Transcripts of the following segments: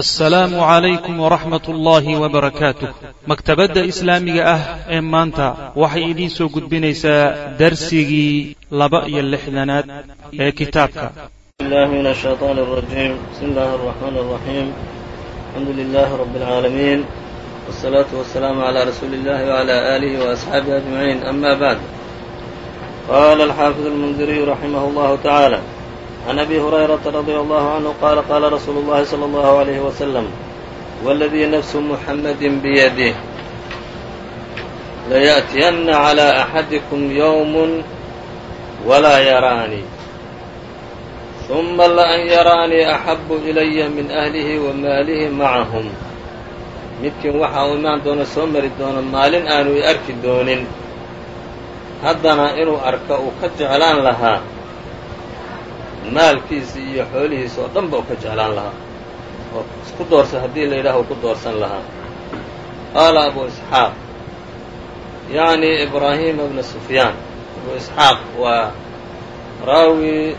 asalaamu calaykum waraxmat ullaahi wbarakaatu maktabadda islaamiga ah ee maanta waxay idiin soo gudbinaysaa darsigii laba iyo lixdanaad ee kitaabka. وعلى آله وأصحابه أجمعين أما بعد قال الحافظ المنذري رحمه الله تعالى عن أبي هريرة رضي الله عنه قال قال رسول الله صلى الله عليه وسلم والذي نفس محمد بيده ليأتين على أحدكم يوم ولا يراني ثم لأn yaraanii أxabu إilaya min أhlihi wa maalihi macahum midkiin waxa uu imaan doona soo mari doono maalin aanu i arki doonin haddana inuu arka uu ka jeclaan lahaa maalkiisa iyo xoolihiisa oo dhan ba uu ka jeclaan lahaa. Oo isku doorsa haddii la yidhaah uu ku doorsan lahaa. Qaala abu isxaaq yaعni ibraahima bna sufyaan. Abu isxaaq waa raawi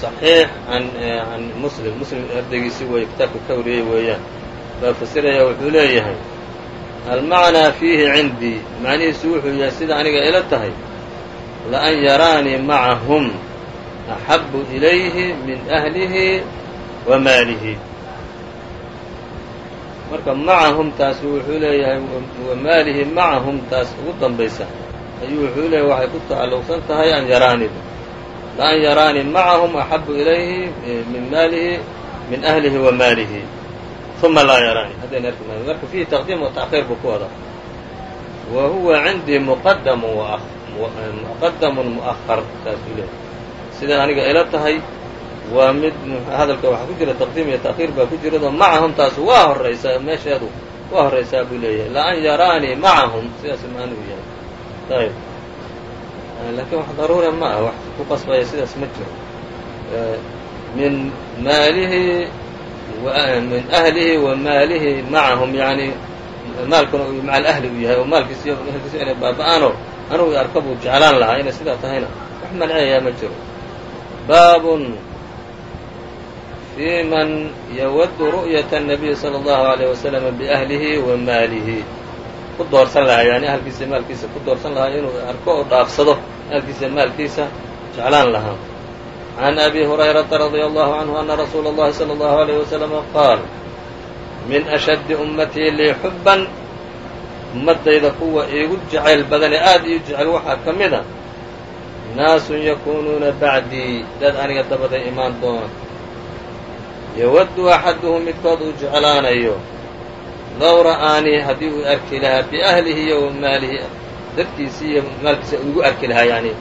صaxiix an an muslim. Muslim ardaygiisii weeye kitaabka ka wariyey weeyaan. Baa fasiraya wuxuu leeyahay almacnaa fiihi cindii. Macnihiisu wuxuu yahay sida aniga ila tahay laan yaraanii macahum axabu ilayhi min ahlihi wa maalihi marka macahum taas wuxuu leeyahay wa maalihi macahum taas ugu dambaysa ayuu wuxuu leeyahay waxay ku tacalluqsan tahay an yaraanida laan yaraanii macahum axabu ilayhi min maalihi min ahlihi wa maalihi uma laa yaraanii haddayna arki maayo marka fiihi taqdiim wa ta'khiir buu ku wada wa huwa cindii muqadamu muqadamun mu'ahar saasuu leeyahay sida aniga ila tahay waa mid hadalka waxaa ku jira taqdiim iyo ta'khiir baa ku jiradoo macahum taasu waa horaysaa meesheedu waa horaysaa buu leeyahay. Laan yaraanii macahum sidaas macnuhu yahay. Ayb laakiin wax daruura ma ah wax ku qasbaya sidaas ma jiro. Min maalihi min ahlihi wa maalihi macahum yani maalkuna maca alahli u yahay oo maalkiisa iyo ehelkiisa inay baaba-aanoo anugu arka buu jeclaan lahaa inay sidaa tahayna. Wax manceeyaa ma jiro baabun fii man yawaddu ru'yata الnabiyi salى اllahu عalيه waslama biahlihi wa maalihi ku doorsan lahaa yani ahalkiisa maalkiisa ku doorsan lahaa inuu arko oo dhaafsado ahalkiisa maalkiisa jeclaan lahaa can abi hurayrata radia allahu canhu ana rasuula اllahi salى اllahu عalيyه waslama qaal min ashaddi ummatii lii xubban ummaddayda kuwa iigu jecayl badan ee aad ii jecel waxaa ka mid a naasun yakunuuna bacdii dad aniga dabaday imaan doona yawaddu axaduhum midkood uu jeclaanayo. Low ra'aanii haddii uu arki lahaa biahlihi iyo maalihi dadkiisii iyo maalkiisa igu arki lahaa yani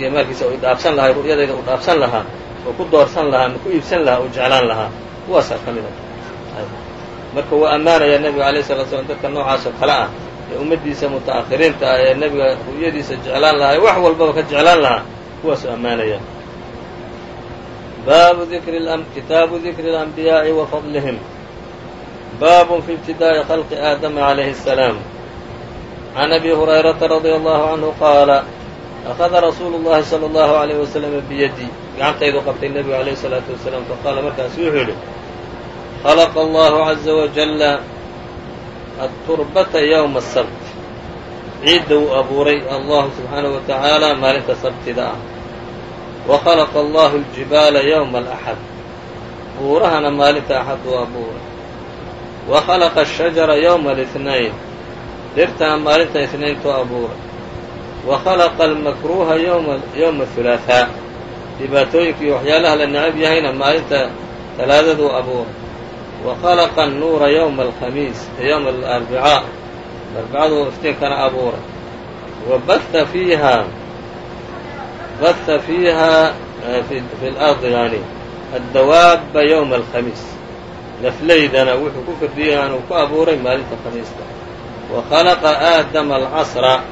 iyo maalkiisa u dhaafsan lahaa ru'yadayda uu dhaafsan lahaa oo ku doorsan lahaa ma ku iibsan lahaa uu jeclaan lahaa. Kuwaasaa ka mid a marka waa ammaanaya nebiga alayh salatu slam dadka noocaas oo kale ah ee ummaddiisa muta'akhiriinta ah ee nebiga ru'yadiisa jeclaan lahaa ee wax walbaba ka jeclaan lahaa kuwaasuu ammaanaya baabu dikri kitaabu dikri اlanbiyaaءi wa fadlihim bab fi ibtidaaءi khalqi aadama عalayhi الsalaam can abi hurayrata radia allahu canhu qaala akhada rasuulu اllahi salى اllahu عalayh waslama biyadi gacantaydu qabtay nebigu alayh الsalaatu wasalaam faqaala markaasu wuxuu yidhi khalaqa allahu caza wajalla aturbata ywma asabt ciidda wuu abuuray allahu subxaanahu wa tacaala maalinta sabtida ah wa khalaqa allahu aljibaala ywma alaxad buurahana maalinta axad uu abuuray khalaqa ashajara yowma alihnayn dhirtana maalinta ihnayntuu abuuray almakruuha yowma yowma hulaahaa dhibaatooyinka iyo waxyaalaha la necab yahayna maalinta talaadaduu abuuray wa khalaqa annuura yowma alkhamiis yowma alarbicaa arbicaduu iftiinkana abuuray. Baha fiiha baha fiiha fi lardi yani addawaaba yowma alkhamiis naflaydana wuxuu ku firdhiyey aanuu ku abuuray maalinta khamiista. Wa khalaqa aadama alcasra.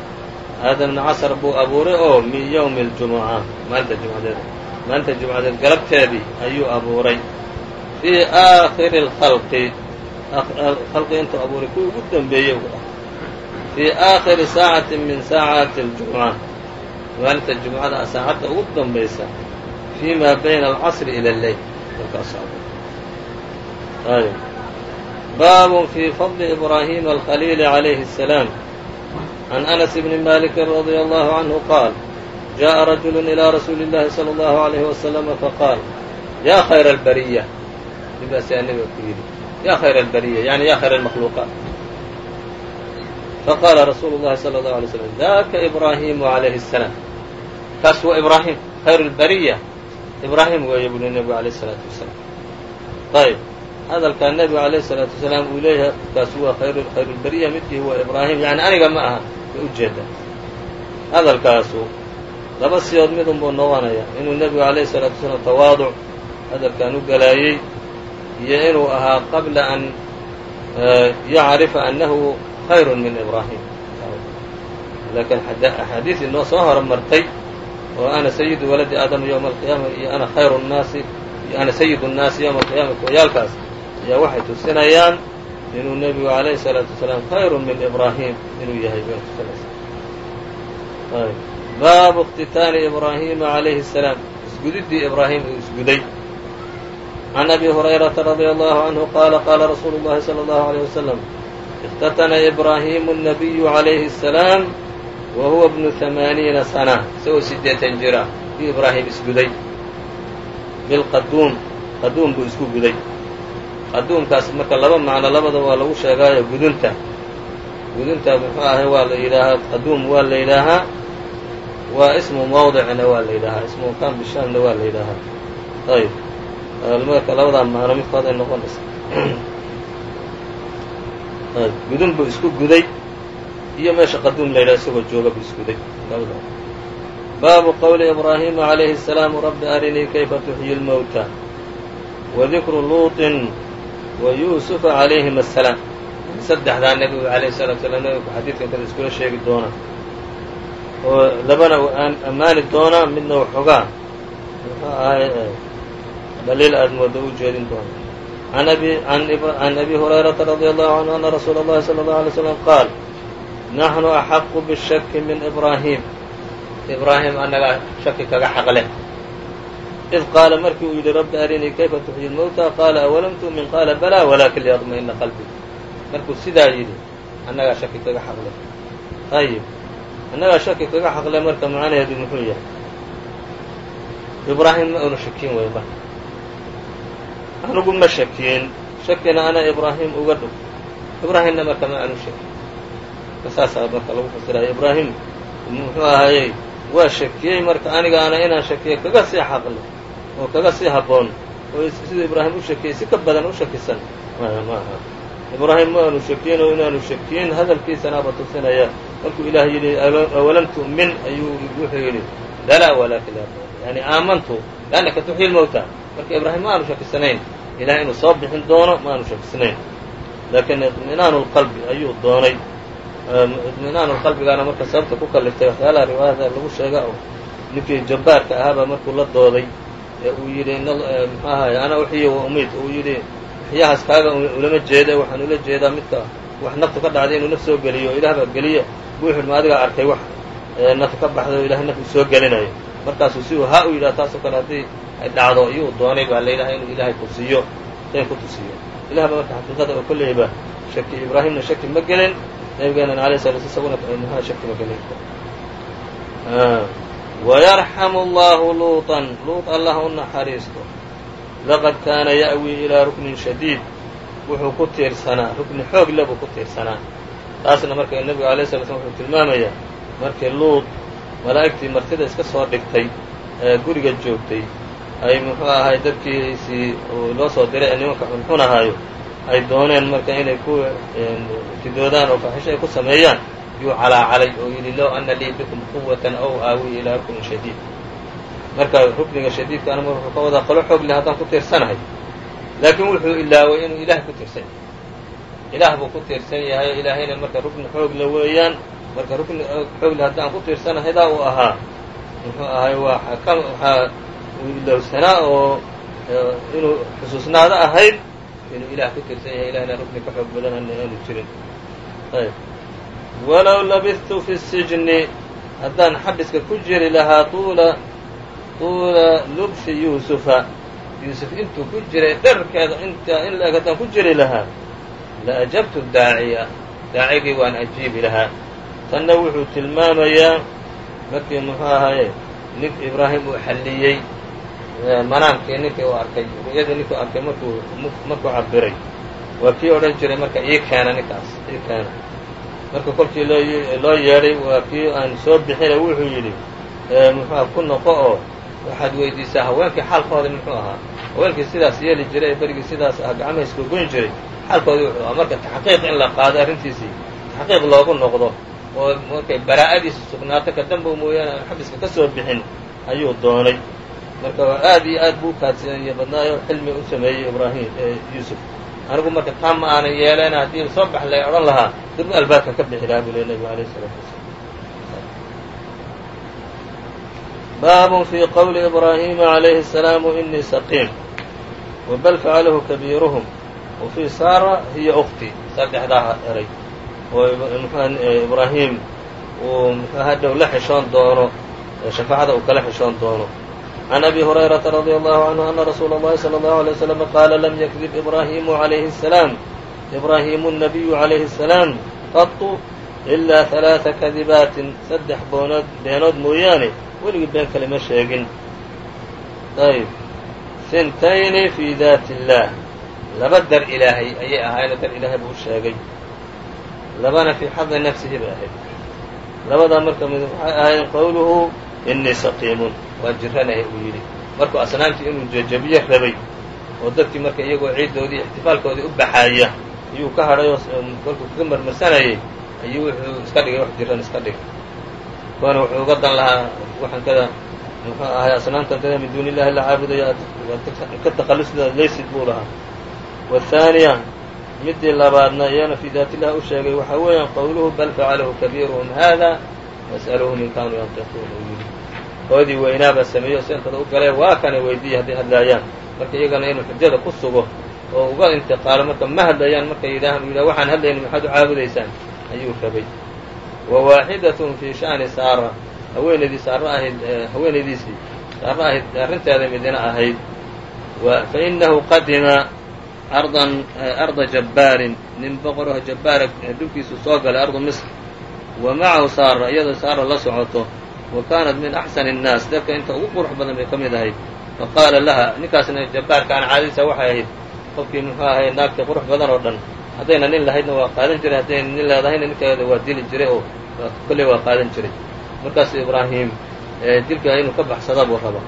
Aadamna casr buu abuuray oo min yowmi اljumuca maalinta jumcadeed maalinta jumcadeed galabteedii ayuu abuuray fii aakhiri اlkhalqi khalqi intuu abuuray kuwii ugu dembeeyey fii aakhiri saacati min saacaati اljumca maalinta jumcada saacadda ugu dambaysa fii ma bayna alcasri ila اleyl markaas ayb bab fي fضل إbrahim الkhليل عlيه السلام عن أنس بن مالك رضي الله عنه qاal جاء رجل إلى رsuuل الlahi صلى الله عليه وسلم faqاal ya khayر الbrية ninkaasaa nabiga ku yidhi yaa khayra albariya yani yaa khayra almakhluuqaat faqaala rasuulu llahi sala allahu alay slam daka ibraahiimu calayhi asalaam kaas waa ibraahim khayru albariya ibraahim weeye buu hi nebigu alayh isalaatu wasalaam ayb hadalkaa nebigu alayhi isalaatu wasalaam uu leeyahay kaas waa khayru khayrulberiya midkii waa ibraahim yani aniga ma aha ma ujeeda hadalkaasu laba siyood mid unbuu noqonaya inuu nebigu alayhi isalaatu wasalaam tawaaduc hadalkaan u galaayey iyo inuu ahaa qabla an e, yacrifa annahu khayr min ibrahim laakiin axaadiis inoo soo hor martay oo ana sayidu waladi aadama yowma alqiyaama iyo ana khayru nnaasi iyo ana sayidu nnaasi yowma alqiyaama kuwayaalkaas ayaa waxay tusinayaan inuu nebigu calayhi salaatu wasalaam khayru min ibraahim inuu yahay bay tusinaysa baabu iktitaani ibraahima calayhi salaam. Isgudiddii ibraahim uu isguday can abi hurayrata radia allahu canhu qaala qaala rasuulu اllahi salى اllahu عalيه wasalam اqtatana ibraahimu الnabiyu calayhi الsalaam wa huwa bnu hamaaniina sana isagoo siddeetan jira yu ibraahim isguday bilqaduum qaduum buu isku guday qaduumkaas marka laba macno labada waa lagu sheegaayo gudunta gudunta muxuu ahay waa la yidhaahaa qaduum waa la yidhaahaa waa ismu mawdicna waa la yidhaahaa ismu makaan bishaamna waa la yidhaahaa ayb marka labadaa macno midkood ay noqonaysa ayb gudun buu isku guday iyo meesha qaduum la yidhaha isagoo jooga buu isguday labada baabu qowli ibraahima عalayhi الsalaam rabbi arinii kayfa tuxyi اlmowta wadikru luuطin wa yuusufa عalayhim الsalaam saddexdaa nebigu alayhi الsalatu slam nebigu xadiidkan kada iskula sheegi doonaa oo labana u ammaani doonaa midna waxoogaa muxuu ahay dhaliil aad mooda u jeedin doona can abi hurayrata radi allahu canhu ana rasuula اllahi salى اllahu alay slam qaal naxnu axaqu bishaki min ibraahim ibraahim annagaa shaki kaga xaq leh id qaala markii uu yidhi rabbi arinii kayfa tuxyi lmowta qaala awalam tu'min qaala balaa walaakin liyadma'ina qalbi markuu sidaa yidhi annagaa shaki kaga xaq leh ayib annagaa shaki kaga xaq leh marka macnaheedu muxuu yahay ibraahim ma una shakiin wey marka anigu ma shakiin shakina ana ibraahim uga dhow ibraahimna marka ma aanu shakin saasaa marka lagu fasiraya ibraahim. Muxuu ahayey waa shakiyey marka anigaana inaan shakiyo kaga sii xaqle oo kaga sii habboon oo siduu ibraahim u shakiyey si ka badan u shakisan maya ma aha. Ibraahim ma aanu shakiyin oo inaanu shakiyin hadalkiisanaaba tusinaya. Markuu ilaah yidhi awalam tu'min ayuu wuxuu yidhi balaa walaakin yani aamantu liannaka tuxyi lmowta marka ibraahim ma aanu shakisanayn. Ilaah inuu soo bixin doono ma aanu shakisnayn laakiin iطminaanu lqalbi ayuu doonay. Iطminaanu qalbigaana marka sababta ku kaliftay waxyaalaha riwaayada lagu sheega oo ninkii jabbaarka ahaabaa markuu la dooday ee uu yidhi mxu ahay ana uxiyi wa umiid uu yidhi waxyahaas kaaga ulama jeeda waxaan ula jeedaa midka wax naftu ka dhacday inuu naf soo geliyo ilaah baa geliya. Buu xidhma adigaa arkay wax naf ka baxday ilahay naf u soo gelinayo markaasuu si uu haa u yidhaha taasoo kale haddii ay dhacdo iyuu doonay baa la yidhaha inuu ilaahay kusiiyo in ku tusiyo. Ilah marka xaqiiqada oo kolleyba shaki ibraahimna shaki ma gelin. Nabigeenana alay sala isaguna mxua shaki ma gelin. Wayarxamu allahu luuطan luuط allah u naxariisto. Laqad kaana ya'wii ilaa ruknin shadiid. Wuxuu ku tiirsanaa rukni xoog le buu ku tiirsanaa. Taasna marka nebigu alay sala slam wuxuu tilmaamayaa markii luud malaa'igtii martida iska soo dhigtay ee guriga joogtay ay muxuu ahay dadkiisii loo soo diray ee nimanka xunxunahaayo ay dooneen marka inay ku fidoodaan oo faaxisho ay ku sameeyaan yuu calaacalay oo yidhi low ana lii bikum quwatan aw aawi ilaa ruknin shadiid. Marka rukniga shadiidkaana mar wuxuu ka wadaa qolo xoog haddaan ku tiirsanahay. Laakiin wuxuu ilaaway inuu ilaah ku tiirsan yahay ilaah buu ku tiirsan yahay ilaahayna marka rukni xoog weeyaan marka rukni xoog le haddaan ku tiirsanahadaa uu ahaa. Muxuu ahay waa ka waxaa ilowsanaa oo inuu xusuusnaado ahayd inuu ilaah ku tiirsan yahay ilahna rukni ka xoog badan aanu jirin. Ayb. Walow labidtu fi sijni haddaan xabiska ku jiri lahaa tuula tuula lubsi yuusufa. Yuusuf intuu ku jiray dherarkeeda inta in la-eg haddaan ku jiri lahaa la ajabtu daaciya. Daacigii waan ajiibi lahaa tanna wuxuu tilmaamayaa markii muxuu ahaye nink ibraahim uu xalliyey manaamkii ninkii uu arkay ru'yadii ninkuu arkay markuu markuu cabiray waa kii odhan jiray marka ii keena ninkaas ii keena. Marka kolkii loo loo yeedhay waa kii aan soo bixina wuxuu yidhi muxuuha ku noqo oo waxaad weydiisaa haweenkii xaalkooda muxuu ahaa. Haweenkii sidaas yeeli jiray ee berigii sidaas ah gacmaha iskagoyn jiray xaalkoodii wuxuu ahaa. Marka taxqiiq in la qaado arrintiisii taxqiiq loogu noqdo oo markay baraa'adiisa sugnaato ka dambow mooyaane aan xabiska ka soo bixin ayuu doonay marka aad iyo aad buu ukaadsiiyo badnaayo xilmi u sameeyey ibraahim yuusuf anigu marka taa ma aanan yeeleen haddii soo bax lay odhan lahaa durma albaabka ka bixi lahaa buu le nebigu alayh isalaatu wasalaam baabun fii qowli ibraahima عalayhi الsalaamu inii saqiim wabal facalahu kabiiruhum wa fii saara hiya ukti saddexdaa eray oo ibraahim uu mxuu hadhow la xishoon doono shafaacada uu kala xishoon doono عن أbي هريرة رضي الله عنه أن رsuuل الlhi صلى الله عليه وسلم qاla lm ykdب إbrاhيم عليه السلام إbrاhيم النبي عليه السلام qaط إlا ثaلاثa kdibaaت saddex boonood beenood mooyaane weligii been kale ma sheegin ayb ثintayni fي ذات الlah laba dar ilaahay ayay ahaayeen dar ilaahay buu u sheegay labana fii xadi nafsihi bay ahayd. Labadaa marka mid waxay ahaayeen qowluhu inii saqiimun. Waa jiranahay uu yidhi. Markuu asnaamtii inuu jejebiye rabay oo dadkii marka iyagoo ciiddoodii ixtifaalkoodii u baxaaya ayuu ka hadhay oo kaga marmarsanayay ayuu wuxuu iska dhigay wax jiran iska dhigay. Kuwana wuxuu uga dan lahaa waxaan kada muxuu ahay asnaamtan kada min duuni illahi la caabudayo ka takhallusdaad laysid buu lahaa. Waathaaniya midii labaadna iyana fii daat illah u sheegay waxaa weeyaan qowluhu bal facalahu kabiiruhum haada was'aluuhum in kaanuu yantiquun uu yidhi. Koodii weynaabaa sameeyo sentada u galee waa kana weydiiya hadday hadlaayaan. Marka iyagana inuu xujada ku sugo oo uga intiqaalo marka ma hadlayaan markay yidhaahaan yidhah waxaan hadlayni maxaad u caabudaysaan? Ayuu rabay. Wa waaxidatun fii sha'ni saara haweenaydii saaro ahayd haweenaydiisii saaro ahayd arrinteeda midina ahayd. Fa inahu qadima ardan arda jabbaarin nin boqoraho jabbaara dhulkiisu soo galay ardu misr wa macahu saara iyadoo saara la socoto. wa kaanat min axsani الnaas dadka inta ugu qurux badan bay ka mid ahayd. faqaala laha ninkaasna jabbaarkaan caadadiisa waxay ahayd. qofkii muxuu ahay naagtii qurux badan oo dhan. haddayna nin lahaydna waa qaadan jiray. haddayna nin leedahayna ninkeeda waa dili jiray oo kolley waa qaadan jiray. markaasu ibraahim dilka inuu ka baxsada buu raba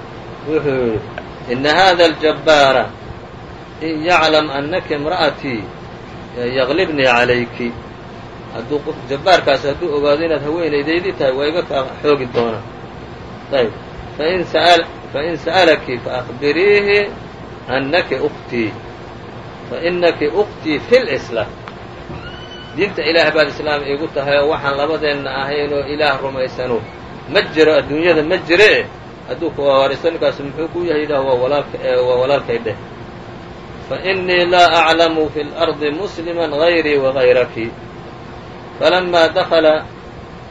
wuxuu yidhi ina hada aljabbaara in yaclam anaki imra'atii yaglibnii calayki hadduu qof jabbaarkaasi hadduu ogaado inaad haweenaydaydii tahay waa iga kaa xoogi doonaa ayb fain sa'alaki faأkbiriihi annaki uktii fainaki uktii fi lislaam diinta ilaah baad islaam iigu tahay oo waxaan labadeenna ahayn oo ilaah rumaysano ma jiro adduunyada ma jire hadduu kuwaristo ninkaas muxuu ku yahay yidhaah waa walaalka waa walaalkay dheh fainii laa aclamu fi اlardi muslima gayrii wagayraki falamaa dakala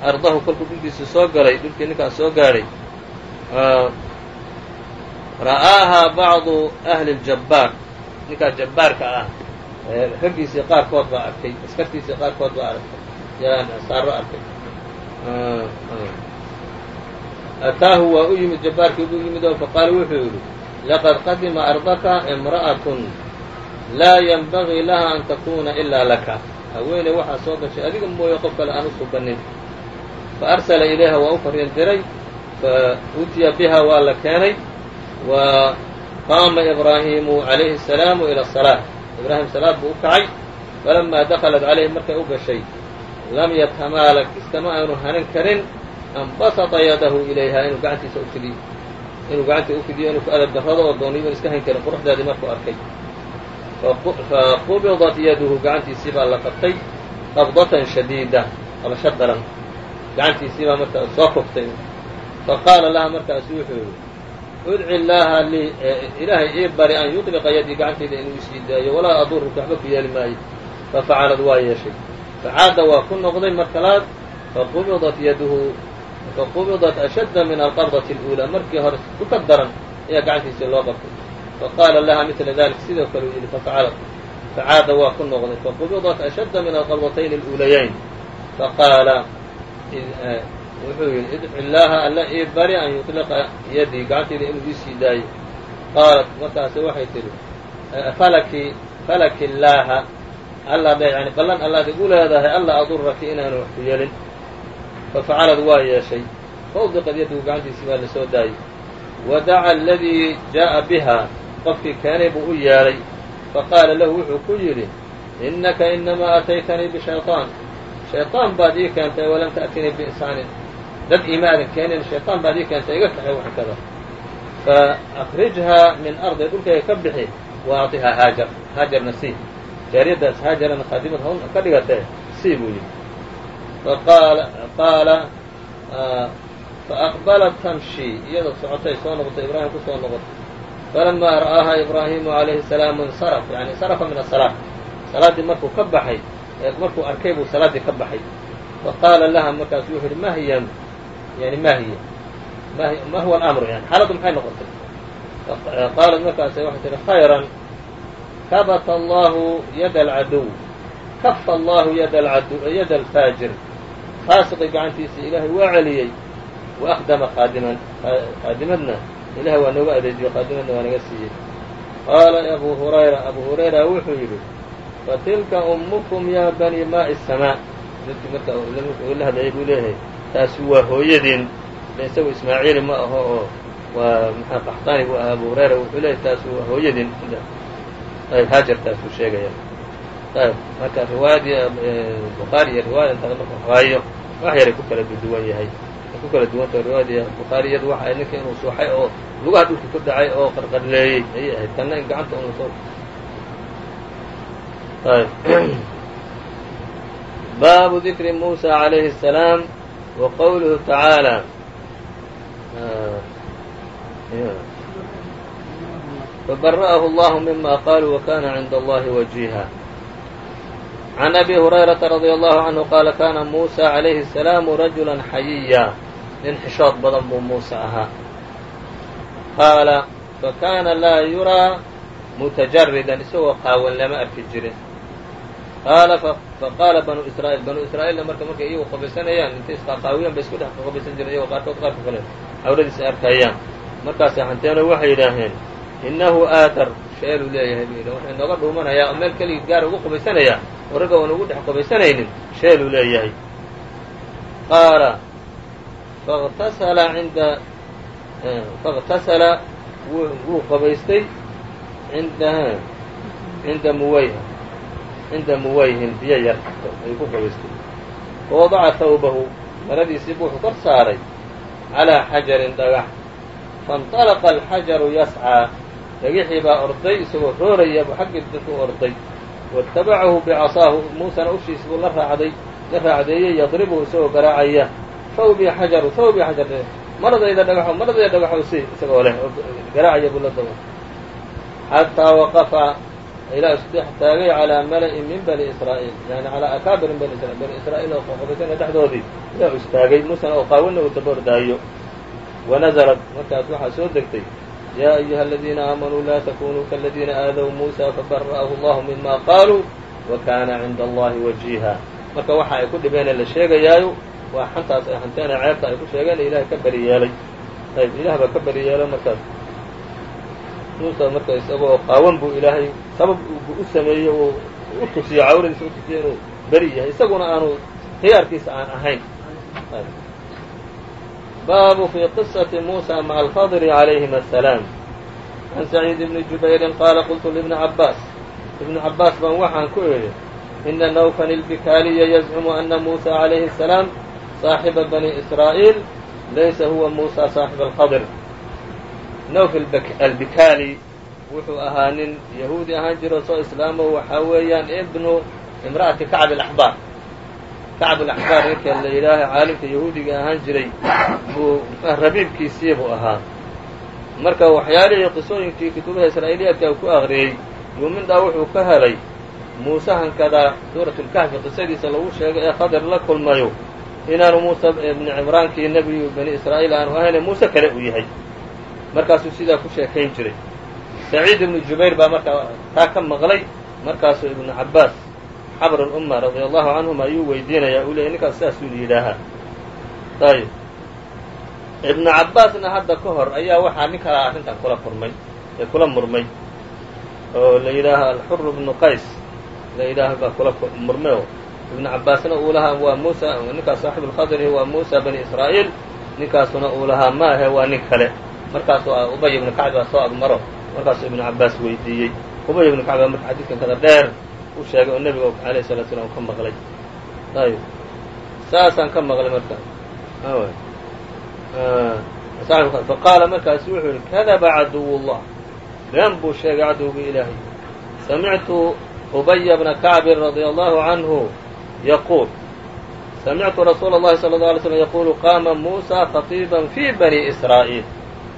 ardahu kolkuu dhulkiisa soo galay dhulkii ninkaas soo gaadhay ra'aahaa bacdu ahli اljabbaar ninkaa jabbaarka ah raggiisii qaarkood baa arkay askartiisii qaarkood baa arkay saaro arkay ataahu waa u yimid jabbaarkii buu yimid oo faqaala wuxuu yidhi laqad qadima ardaka imra'atun laa yanbagii laha an takuna ilaa laka. Haweeney waxaa soo gashay adiga mooye qof kale aan u suganin fa arsala ilayha waa u faryan diray fa utiya biha waa la keenay. Wa qaama ibraahimu calayhi asalaamu ila asalaa ibraahim salaad buu u kacay. Falamaa dakhalat calayhi markay u gashay lam yatamaalak iskama aanu hanan karin anbasata yadahu ilayha inuu gacantiisa u fidiyo inuu gacantii u fidiyo inuu ku adab darrado oo dooniyo iska hayn karin quruxdeedii markuu arkay faqubidat yaduhu gacantiisii baa la qabtay qabdatan shadiida qabasho daran gacantiisii baa markaa soo kuftay faqaala laha markaasu wuxuu yidhi udci illaaha lii ilaahay ii bari an yudliqa yadii gacantayda inuu isii daayo walaa aduruka waxba ku yeeli maayo. Fafacalad waa yeeshay. Facaada waa ku noqday mar kalaad faqubidat yaduhu faqubidat ashadda min alqabdati اlأuulaa markii hore ku ka daran ayaa gacantiisii loo qabtay faqaala laha midla dalik sidoo kale uu yidhi fafacalad facaada waa ku noqday faqubidat ashadda min alqabdatayni اluulayayn faqaala wuxuu yidhi idcu illaaha alla ii bari an yuطliqa yadii gacantayda inuu ii sii daayo qaalat markaase waxay tidhi falaki falaki illaaha alla da yani ballan allaad igu leedahay alla aduraki inaanu wax ku yelin fafacalad waa yeeshay fawdiqad yaddigu gacantiisii baa la soo daayey wadaca aladii jaa'a biha qofkii keenay buu u yeedhay faqaala lahu wuxuu ku yidhi innaka inamaa ataytanii bishayطaan shayطaan baad ii keentay walam ta'tinii biinsaanin dad imaadan keenin shayطaan baad ii keentay iga kaxay wax kada faakrijhaa min ardi dhulkayga ka bixi wa aطihaa haajar haajarna sii jaariyaddaas haajarana khaadimad hawn ka dhigatee sii buu yidhi qaala faaqbalat tamshi iyadoo socotay soo noqotay ibraahim ku soo noqotay falamaa ra'aaha ibraahimu calayhi salaam insaraf yani insarafa min asalaa salaaddii markuu ka baxay markuu arkay buu salaaddii ka baxay. Faqaala laha markaasu wuxuu yidhi ma hiya? Yani ma hiya? Ma huwa alamru? Yani xaaladdu maxay noqotay? Qaalat markaas waxay tihi khayran kabata allahu yada alcaduw kafa allahu yada alfaajir. Faasiqi gacantiisii ilaahay waa celiyey wa akdama qaadiman qaadimadna ilahay waa nooga adeejiyo qaadimadna waa naga siiyey. Qaala abu hurayra abu hurayra wuxuu yidhi fatilka ummukum ya bani maa'i الsamaa dadkii marka la hadlayay buu leeyahay taasi waa hooyadiin isagu ismaaciili ma aho oo waa mxua qaxtaani buu ahaa abu hurayra wuxuu leeyahy taasi waa hooyadiin ayb haajartaasuu sheegaya. Ayb marka riwaayadii bukhaari iyo riwaayada intaada marka waayo wax yaray ku kala duwan yahay ku kala duwanta riwaayadii bukhaari iyadu waxa ahayd ninka inuu suuxay oo lugaha dhulka ku dhacay oo qarqarleeyey ayay ahayd tanna in gacanta unu soo ayb baabu dikri musa عalayhi الsalaam wa qowluhu tacaalى fabara'ahu allahu mima qaluu wakana cinda allahi wajiha can abi hurayrata radia allahu canhu qaala kana muusa calayhi asalaamu rajula xayiya nin xishood badan buu muuse ahaa qaala fakana laa yuraa mutajaridan isagoo qaawan lama arki jirin qaala faqaala banu israa'iil banu israa'iilna marka markay iyagu qabaysanayaan intay isqaqaawiyaan bay isku dhex qabaysan jireen iyagoo qaarkood qaarka kale cawradiisa arkayaan markaasay hanteeno waxay yidhaaheen innahu aadar sheeluu leeyahay bu yidhi waxay nooga dhuumanayaa oo meel keligii gaara ugu qabaysanayaa oo ragga oon ugu dhex qabaysanaynin sheeluu leeyahay qaala faاktasala cinda faاktasala wuu qabaystay cinda cinda muwayha cinda muwayhin biyo yar ayuu ku qabaystay fawadaca thawbahu maradiisii bu wuxuu kor saaray calىa xajarin dhagax faاnطalaqa alxajaru yascىa dhagixii baa orday isagoo rooraya buu xaggii dadku orday waاtabacahu bicasaahu muusena ushiis buu la raacday la raacdeeyey yadribuhu isagoo garaacaya thawbii xajaru thawbii xajar maradayda dhagaxo maradayda dhagaxow si isagoo leh garaacaya buu la daba xataa waqafa ilaa isku dhex calىa mala'in min bani israa'iil. Yani calaa akaabirin bani israil bani israa'iil oo qoqobaysana dhexdoodii. Ilaa istaagay muusena oo qaawinna uu dabordaayo wanaزlat markaas waxaa soo degtay yaa ayuha aladiina aamanuu laa takunuu kaladiina aadaw muusa fabara'ahu allahu mima qaaluu wa kana cinda allahi wajiha marka waxa ay ku dhibeene la sheegayaayo waa xantaas ay hanteene ceebta ay ku sheegeen ee ilahay ka beri yeelay. Ayb ilaah baa ka beri yeelay markaas. Muusa marka isagoo qaawan buu ilaahay sabab u sameeyey uu u tusiyey cawradiisa u inuu beri yahay. Isaguna aanu khiyaarkiisa aan ahayn. Baabu fii qisati muusa maca alkhadri calayhim asalaam can saciid bni jubayrin qaala qultu libni cabbaas. Ibni cabbaas baan waxaan ku idhi ina nawfan ilbikaaliya yazcumu ana muusa calayhi asalaam صaaxiba bani israa'iil laysa huwa muسى صaaxiba alqadr nawf albikaali wuxuu ahaa nin yahuudi ahaan jiro soo islaamo waxaa weeyaan ibnu imra'ati kacb اlaxbaar kacb alaxbaar ninka la yidhaaha caalimka yahuudiga ahaan jiray buu rabiibkiisii buu ahaa marka waxyaalihii qisooyinkii kutubaha israa'iiliyaadka uu ku aqriyey yuu mindhaa wuxuu ka helay muuse hankada suuratulkaxfi qisadiisa lagu sheegay ee khadar la kulmayo inaanu muuse ibni cimraankii nebiyu bani israa'iil aanu ahayne muuse kale uu yahay. Markaasuu sidaa ku sheekayn jiray. Saciid ibnu jubayr baa markaa taa ka maqlay. Markaasuu ibnu cabbaas xabr اlumma radia allahu canhuma ayuu weydiinayaa. Uu leeyay ninkaas saasuu yidhaahaa. Ayb ibnu cabbaasna hadda ka hor ayaa waxaa nin arrintan kula furmay ee kula murmay oo la yidhaaha alxur bnu qays la yidhaaha baa kula murmay oo ibnu cabbaasna uu lahaa waa muusa ninkaas saaxibu lkhadri waa muusa bani israa'iil ninkaasuna uu lahaa maahe waa nin kale. Markaasuu ubay ibnu kacb baa soo agmaro markaasuu ibnu cabbaas weydiiyey. Ubay ibnu kacb marka xadiidkan kada dheer u sheegay oo nebiga alayh salatu slam ka maqlay. Ayb saasaan ka maqlay marka. Faqaala markaasu wuxuu yihi kadaba caduw llah been buu sheegay cadowgii ilaahay. Samictu ubaya bna kacbin radia allahu canhu yaquul samictu rasuula اllahi salى اله alay slm yaqulu qaama muusa khatiiban fii bani israa'iil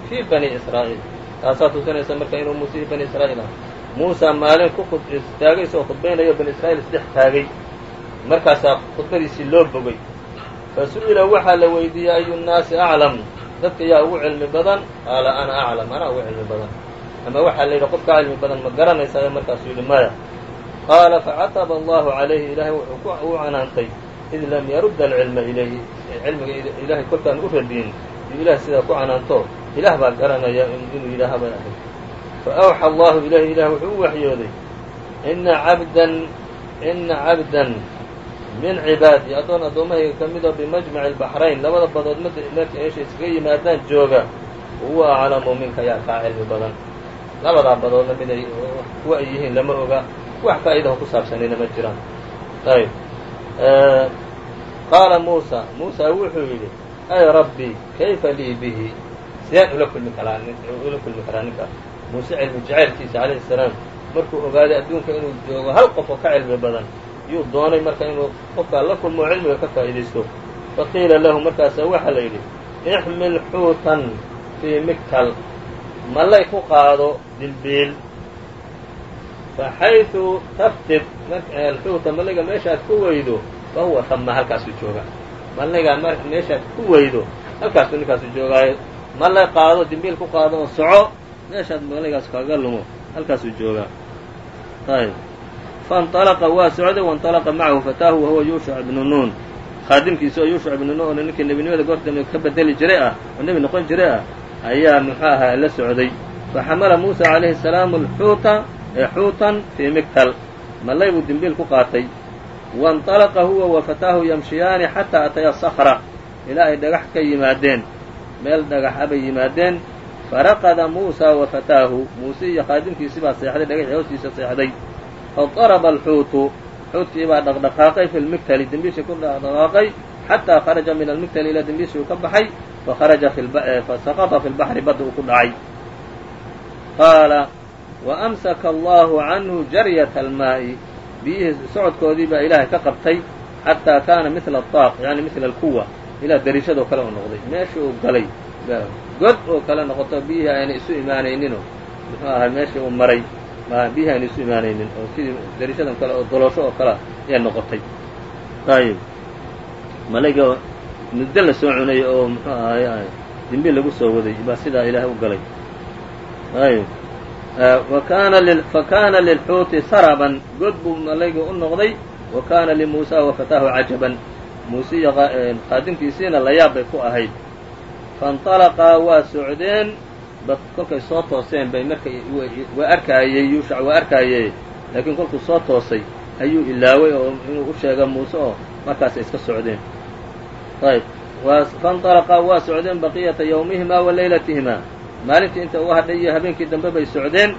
fii bani israa'iil taasaa tusinaysa marka inuu muuse fii bani israa'iil ah muusa maalin ku istaagay isagoo khudbaynayo bani israa'iil isdhex taagay markaasaa khudbadiisii loo bogay fasu'ila waxaa la weydiiyey ayu nnaasi aclam dadka yaa ugu cilmi badan qaala ana aclam anaa ugu cilmi badan ama waxaa la yidhi qof kaa cilmi badan ma garanaysaa markaasuu yidhi maya qaala facataba allahu calayhi ilaahay wuxuu u canaantay id lam yarudda alcilma ilayhi cilmiga ilaahay kolkaan u radiyin iyuu ilahay sidaa ku canaanto ilaah baa garanaya inuu yidhaaha bay ahayd fa awxa allahu ilayhi ilaah wuxuu u waxyooday ina cabdan ina cabdan min cibaadi addoon addoommahayga ka midoo bimajmaci albaxrayn labada badood mada meelka eesha iskaga yimaadaan jooga huwa aclamu minka yaa kaa cilmi badan labadaa badoodna mid ay kuwa ay yihiin lama oga wax faa'idaho ku saabsanayna ma jiraan. Ayb qaala muusa. Muusa wuxuu yidhi ay rabbi kayfa lii bihi? Sideen ula kulmi karaa ula kulmi karaa ninkaas muuse cilmi jacaylkiisa calayhi salaam markuu ogaaday adduunka inuu joogo hal qof oo ka cilmi badan yuu doonay marka inuu qofkaa la kulmo cilmiga ka faa'iidaysto. Faqiila lahu markaasa waxaa la yidhi ixmil xuutan fii miktal mallay ku qaado dilbiil faxayثu taftid alxuuta mallayga meeshaad ku weydo fa huwa tama halkaasuu jooga mallaygaa meeshaad ku weydo halkaasuu ninkaasu joogaayo mallay qaado dimbiil ku qaado oo soco meeshaad mallaygaas kaga lumo halkaasuu joogaa ayb faاnطalaqa waa socday waاnطalaqa macahu fataahu wahuwa yuushac ibnu nuun khaadimkiisa oo yuushac ibnu nuun oo ninkii nebinimada goortame ka bedeli jiray ah oo nebi noqon jiray ah ayaa muxuu ahaa la socday faxamala muusa calayhi الsalaamu xuuta xuutan fii miktal mallay buu dimbiil ku qaatay waاnطalaqa huwa wa fataahu yamshiyaani xataa ataya sakra ilaa ay dhagax ka yimaadeen meel dhagax abay yimaadeen faraqada muusaa wa fataahu muuse iyo qaadimkiisii baa seexday dhagaxii hoostiisa seexday fadaraba alxuutu xuudkii baa dhaqdhaqaaqay fi lmiktali dembiishii ku dhaqdhaqaaqay xataa kharaja min almiktali ilaa dembiishii uu ka baxay faaraja fasaqata fi lbaxri badda uu ku dhacay qaala waamsaka allahu canhu jaryata almaa'i biyihii socodkoodii baa ilaahay ka qabtay xataa kaana mila aaq yani mila alkuwa ilaa dariishadoo kale uu noqday meeshii uu galay god oo kale noqoto biyihii ayna isu imaanayninoo muxuu ahay meeshii uu maray biyihii ayna isu imaanaynin oo sidii dariishadan kale oo doloosho oo kale ayay noqotay ayib malayga muddo la soo cunayay oo muxuu ahay dimbiil lagu soo waday baa sidaa ilaahay u galay ayb fakana lilxuuti saraban. God buu malayga u noqday. Wa kaana limuusa wafataahu cajaban. Muuse iyo qaadimkiisiina layaab bay ku ahayd. Fainطalaqaa waa socdeen. Dad kolkay soo tooseen bay marka waa arkaayey yuushac waa arkaayey. Laakiin kolkuu soo toosay ayuu ilaaway oo inuu u sheega muuse oo markaasay iska socdeen. Ayb fainطalaqaa waa socdeen baqiyata yawmihimaa wa laylatihima maalintii inta uga hadhay iyo habeenkii dambe bay socdeen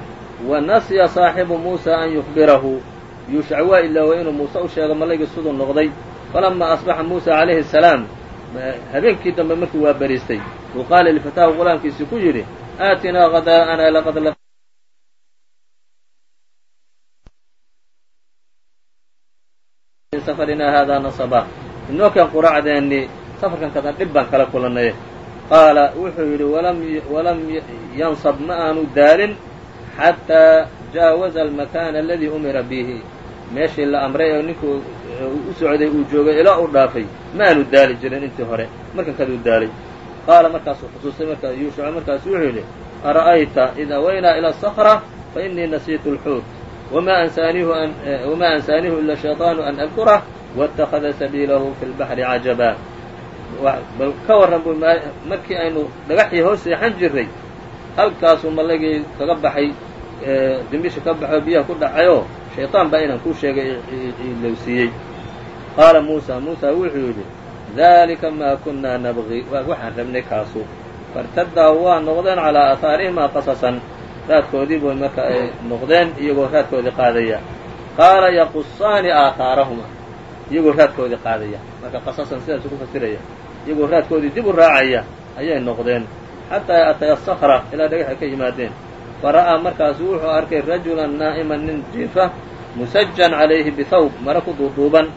wa nasiya saaxibu muusa an yukhbirahu. Yuushac waa ilaaway inuu muuse u sheego malaygii siduu noqday. Falamaa asbaxa muusa calayhi الsalaam habeenkii dambe markii waa beriistay uu qaala lifataahu qulaamkiisii ku yidhi aatinaa hadaa'ana laqad safarinaa haadaa nasaba. Inoo keen quraacdeenni safarkan kadan dhib baan kala kulannay qaala wuxuu yidhi walam yansab ma aanu daalin xataa jaawaza almakaana aladii umira bihi meeshii la amray oo ninkuu e, u socday uu joogay ilaa uu dhaafay ma aanu daali jirin intii hore markan kaduu daalay. Qaala markaasuu xusuustay markaa yuushaca markaasu wuxuu yidhi ara'ayta id awaynaa ila asakra fainii nasiitu alxuut wamaa ansaanihu e, ila shayطaanu an adkurah waاtakhada sabiilahu fi lbaxri cajaba bal ka warran bu markii aynu dhagaxii hoos seexan jirray halkaasuu malagii kaga baxay dimbisha ka baxoo biyaha ku dhacayoo shaytaan baa inaan kuu sheegay ilowsiiyey qaala muusaa muusaa wuxuu yidhi dalika maa kunaa nabgi waxaan rabnay kaasu. Fartadaa waa noqdeen calaa aahaarihimaa qasasan. Raadkoodii boy marka ay eh, noqdeen iyagoo raadkoodii qaadaya. Qaala yaqusaani aahaarahuma iyagoo raadkoodii qaadaya. Marka qasasan sidaasu ku fasiraya iyagoo raadkoodii dib u raacaya ayay noqdeen. Xataa ataya sakra ilaa dhagaxay ka yimaadeen. Fara'aa markaasu wuxuu arkay rajulan naa'iman nin jiifa musajan calayhi bihawb mara ku duuduuban.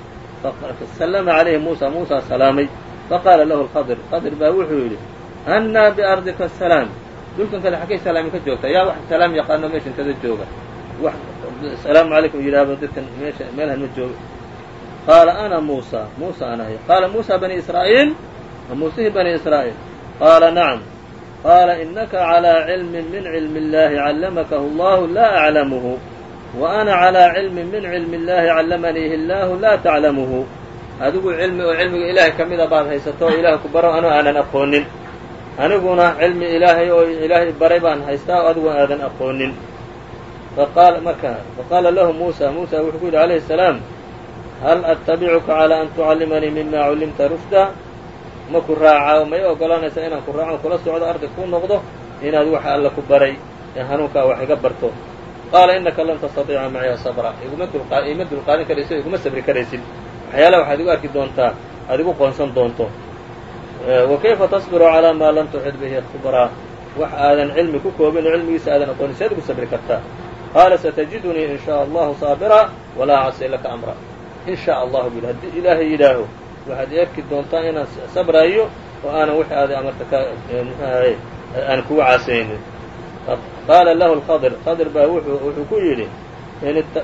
Fasallama calayhi muusa muusaa salaamay. Faqaala lahu lkhadir khadir baa wuxuu yidhi annaa biardika asalaam dhulkan kale xaggay salaamin ka joogta. Yaa wax salaam yaqaano meeshan kada jooga. Wax asalaamu calaykum yidhaahdo dadkan meesha meelhan ma jooga qaala ana muusa muusa anahy qaala muusa bani israa'iil ma muusihii bani israa'iil qaala nacam qaala inaka calىa cilmin min cilmi اllahi callamakahu allahu laa aclamuhu wa ana calىa cilmin min cilmi اllahi callamaniihi illaahu laa taclamuhu adigu cilmi oo cilmiga ilaahay ka mida baad haysato oo ilaah ku baro anuu aanan aqoonin aniguna cilmi ilaahay oo ilaahay baray baan haystaa oo adigu aadan aqoonin faqaala marka faqaala lahu muusa muusa wuxuu ku yidhi calayhi الsalaam hal attabicuka calىa an tucallimanii mima cullimta rushda ma ku raaca may ogolaanaysaa inaan ku raaco kula socdo arday kuu noqdo inaad waxa alla ku baray ee hanuunkaa wax iga barto qaala innaka lan tastatiica maciya sabra ima dulqaadin karaysid iguma sabri karaysid waxyaalaha waxaad igu arki doontaa aad igu qoonsan doonto wa kayfa tasbiru calaa maa lam tuxid bihi khubraa wax aadan cilmi ku koobin oo cilmigiisa aadan aqoonin sead ugu sabri kartaa qaala satajidunii in shaa allahu saabira walaa acsi laka amra in shaa allahu buyidhi haddii ilaahay yidhaaho waxaad erki doontaa inaan sabraayo oo aanan wixii aada amarta ka mxuahay aan kugu caasaynin qaala lahu lkhadir khadir baa wuxuu ku yidhi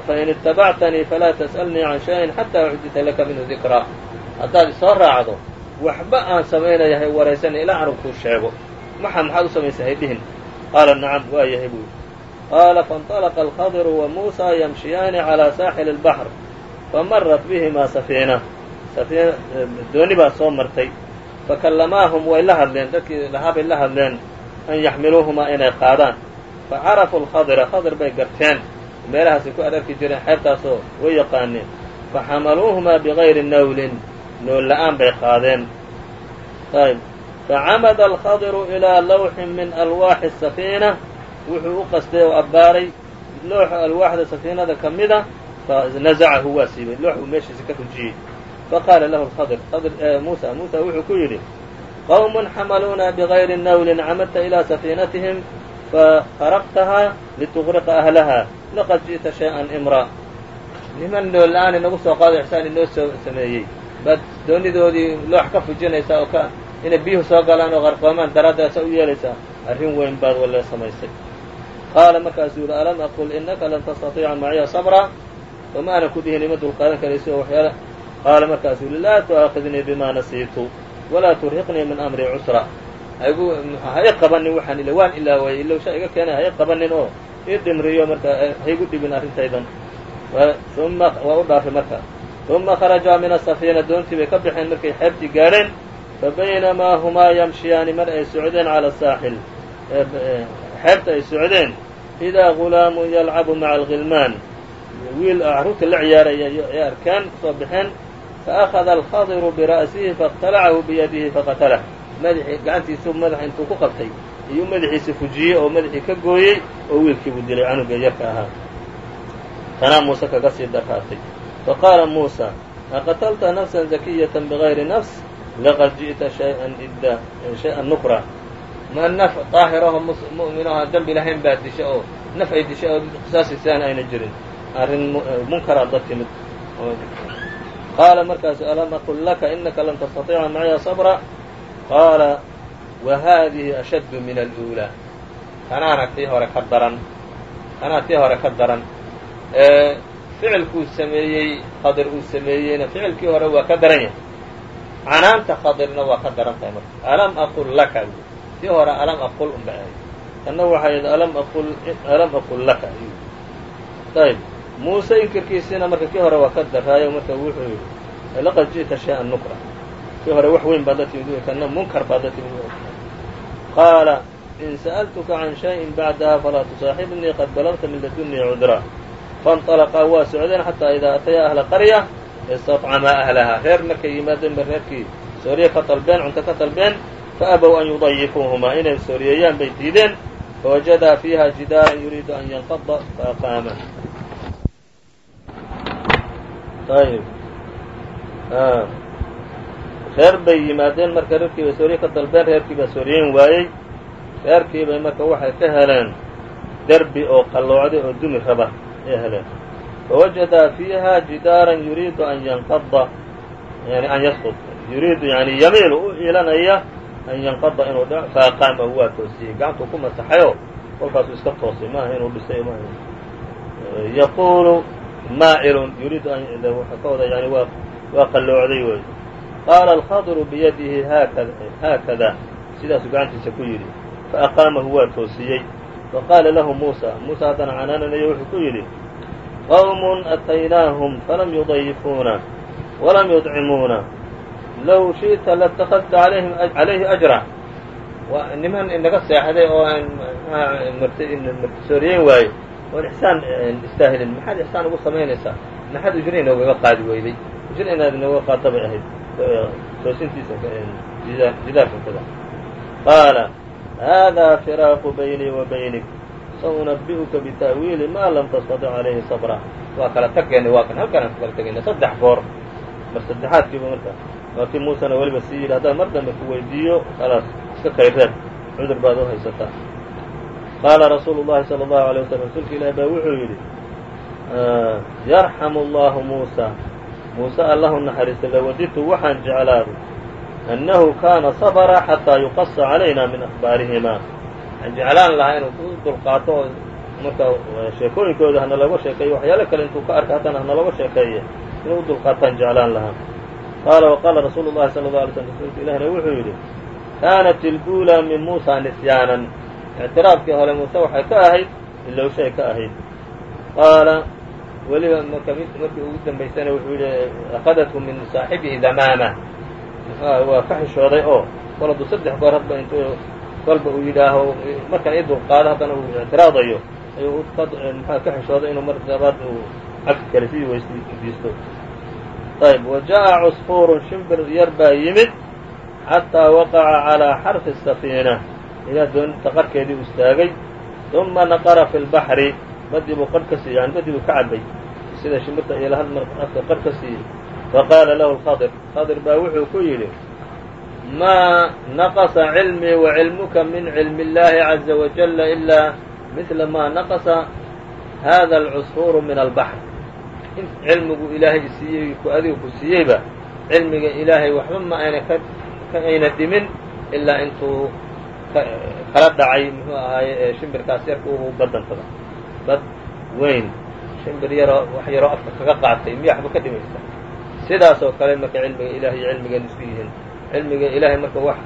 fain itabactanii falaa tas'alnii can shayin xataa uxdita laka minhu dikraa haddaad isoo raacdo waxba aan samaynaya hay waraysan ilaa anug kuu sheego maxa maxaad u samaysay hay dhihin qaala nacam waa yahay buu yidhi qaala faاnطalaqa alkhadiru wa muusa yamshiyaani calىa saaxili اlbaxr famarat bihimaa safiina dooni baa soo martay fakallamaahum way la hadleen dadkii lahaabay la hadleen an yaxmiluuhumaa inay qaadaan facarafu alkhadira khadir bay garteen meelahaasay ku adarki jireen xeebtaasoo way yaqaaneen faxamaluuhumaa bigayri nawlin nool la'aan bay qaadeen ayb facamada alkhadiru ilaa lawxin min alwaaxi safiina wuxuu u qastay oo abbaaray looxa alwaaxda safiinada ka mida fanazacahu waa siibay loox uu meeshiisa ka rujiyey faqaala lahu lkhadir khadir muusa wuxuu ku yidhi qowmun xamaluuna bigayri nawlin camadta ilaa safiinatihim fafaraqtahaa lituqriqa ahlaha laqad ji'ta shay-an imra niman nool la'aan inagu soo qaado ixsaan inoo soo sameeyey baad doonidoodii loox ka fujinaysaa oo ka inay biyuhu soo galaan oo qarqoomaan daraaddaasa u yeelaysaa arrin weyn baad walle samaysay qaala markaasuu yidhi alam aqul innaka lan tastatiica maciya sabra oma aanan ku dhihin ima dulqaadan karaysi oo waxyaala qaala markaasuu yidhi laa tu'aakhidnii bima nasiitu walaa turhiqnii min amrii cusra haigu ha i qabanin waxaan ila waan ilaawayay ilowsha iga keenay ha i qabanin oo ii dhimriyo marka haigu dhibin arrintaydan uma waa u dhaafay marka uma kharajaa min asafiina doontii bay ka baxeen markay xeebtii gaadheen fabaynamaa humaa yamshiyaani mar ay socdeen cala asaaxil xeebta ay socdeen idaa gulaamun yalcabu maca alghilmaan wiil carruurta la ciyaaraya ay arkaan kusoo baxeen faأkhada alkhadiru bira'sihi faاqtalacahu biyadihi faqatalah madaxii gacantiisuu madaxa intuu ku qabtay iyuu madaxiisa fujiyey oo madaxii ka gooyey oo wiilkiibuu dilay canuga yarka ahaa tanaa muuse kaga sii daraatay faqaala muusa aqatalta nafsa zakiyata bigayri nafs laqad ji'ta shayئan idda shay-an nukra ma naf daahiraho mu'minaho dembi lahayn baad disha oo naf ay disha oo qisaasiisaan ayna jirin arrin munkaraad la timid. Qaala markaasu alam aqul laka inaka lan tastatiica maciya sabra? Qaala wa haadihi ashaddu min aluulaa. Tanaana tii hore ka daran. Tanaa tii hore ka daran. Ficilkuu sameeyey khadir uu sameeyeyna ficilkii hore waa ka daran yahay. Canaanta khadirna waa ka daran tahay marka. Alam aqul laka tii hore alam aqul unba kanna waxay aqul alam aqul laka ayb muuse inkirkiisiina marka kii hore waa ka daraayo marka wuxuu yidhi laqad ji'ta shay-an nukra kii hore wax weyn baad la timid kana munkar baad la timid qaala in sa'altuka can shayin bacdaha falaa tusaaxibnii qad balagta min ladunii cudraa faاnطalaqaa waa socdeen xataa idaa ataya ahla qarya istطcamaa ahlahaa reer markay yimaadeen ba reerkii sooriye ka dalbeen cunto ka dalbeen faabow an yudayifuuhumaa inay sooriyeeyaan bay diideen fawajadaa fiiha jidaaran yuriidu an yanqada faaqaama ayb reer bay yimaadeen marka reerkii bay sooriye ka dalbeen reerkii baa sooriyeyn waayey reerkii bay marka waxay ka heleen derbi oo qalloocday oo dumi raba ay heleen fawajadaa fiiha jidaaran yuriidu an yanqada yani an yasqud yuriidu yani yamiilu u iilanaya an yanqada inuu dh faaqaama waa toosiyey gacantuu ku masaxayoo kolkaasuu iska toosay maaha inuu dhisay ma yaquulu maa'ilun yuriidu an wuxuu ka wada yani waa waa qalloocday wey qaala alkhadru biyadihi haakada haakada sidaasuu gacantiisa ku yidhi faaqaamahu waa toosiyey faqaala lahu muusa muusa haddana canaananayo wuxuu ku yidhi qawmun ataynaahum falam yudayifuuna walam yudcimuuna low shiئta laاtakadta calayhi ajra niman inaga seexday oo aan martisooriyeyn waaye oon ixsaan istaahilin maxaad ixsaan ugu samaynaysaa? Maxaad ujro inoogaga qaadi weyday? Ujro inaad inooga qaadta bay ahayd toosintiisa jidaarka kada qaala haadaa firaaqu baynii wa baynik. Saunabi'uka bita'wiili ma lam tastaطic calayhi sabra. Waa kala tageenay waa kan halkaan aan ku kala tegayna saddex goor. Mar saddexaadkiiba marka. Waa kii muusena weliba sii yidhi haddaan mar dambe ku weydiiyo khalaas iska kayreed cudur baad u haysataa qaala rasuulu llahi salى اllahu alيه waslm rasuulka ilahi baa wuxuu yidhi yarxamu allahu muusa muuse allahu naxariista lawadidtu waxaan jeclaaday annahu kaana sabra xataa yuqasa calayna min akhbaarihimaa waxaan jeclaan lahaa inuu ku dulqaato oo marka sheekooyinkooda hana looga sheekeeyo waxyaalo kale intuu ka arka haddana hana looga sheekeeye inuu u dulqaataan jeclaan lahaa qaala waqaala rasuulu llahi sala اlه alay slm rasuulka ilahina wuxuu yidhi kaanat ilأuulaa min muusa nisyaanan ictiraafkii hore muuse waxay ka ahayd ilowshay ka ahayd qaala weliba marka markii ugu dambaysana wuxuu yidhi akadathu min saaxibihi damaama waa ka xishooday oo kol hadduu saddex goor hadba intuu kolba uu yidhaaho markan ii dulqaado haddana uu ictiraadayo ayuu maxaa ka xishooday inuu mar labaad uu cagsi kale sii weydiisto ayb wa jaءa cusfuurun shimbir yar baa yimid xataa waqaca calىa xarfi الsafiina ilaa doonta qarkeedii u istaagay. Uma naqara fi اlbaxri badii buu qar ka siiyey yani badii buu ka cabay sida shimbirta iyo hal mar afka qar ka siiyey faqaala lahu lkhadir khadir baa wuxuu ku yidhi maa naqasa cilmii wa cilmuka min cilmi اllahi caza wajala ilaa midla maa naqasa hada alcusfuuru min albaxr in cilmigu ilaahay siiyey ku adiga ku siiyeyba cilmiga ilaahay waxba ma ayna ayna dhimin ilaa intuu kala dhacay muxuu ahaaye shimbirkaas yarka u badantada bad weyn shimbir yaroo wax yaroo afka kaga qaatay miya waxba ka dhimaysa sidaas kale marka cilmiga ilahay iyo cilmigeenu isku yihiin. Cilmiga ilaahay marka wax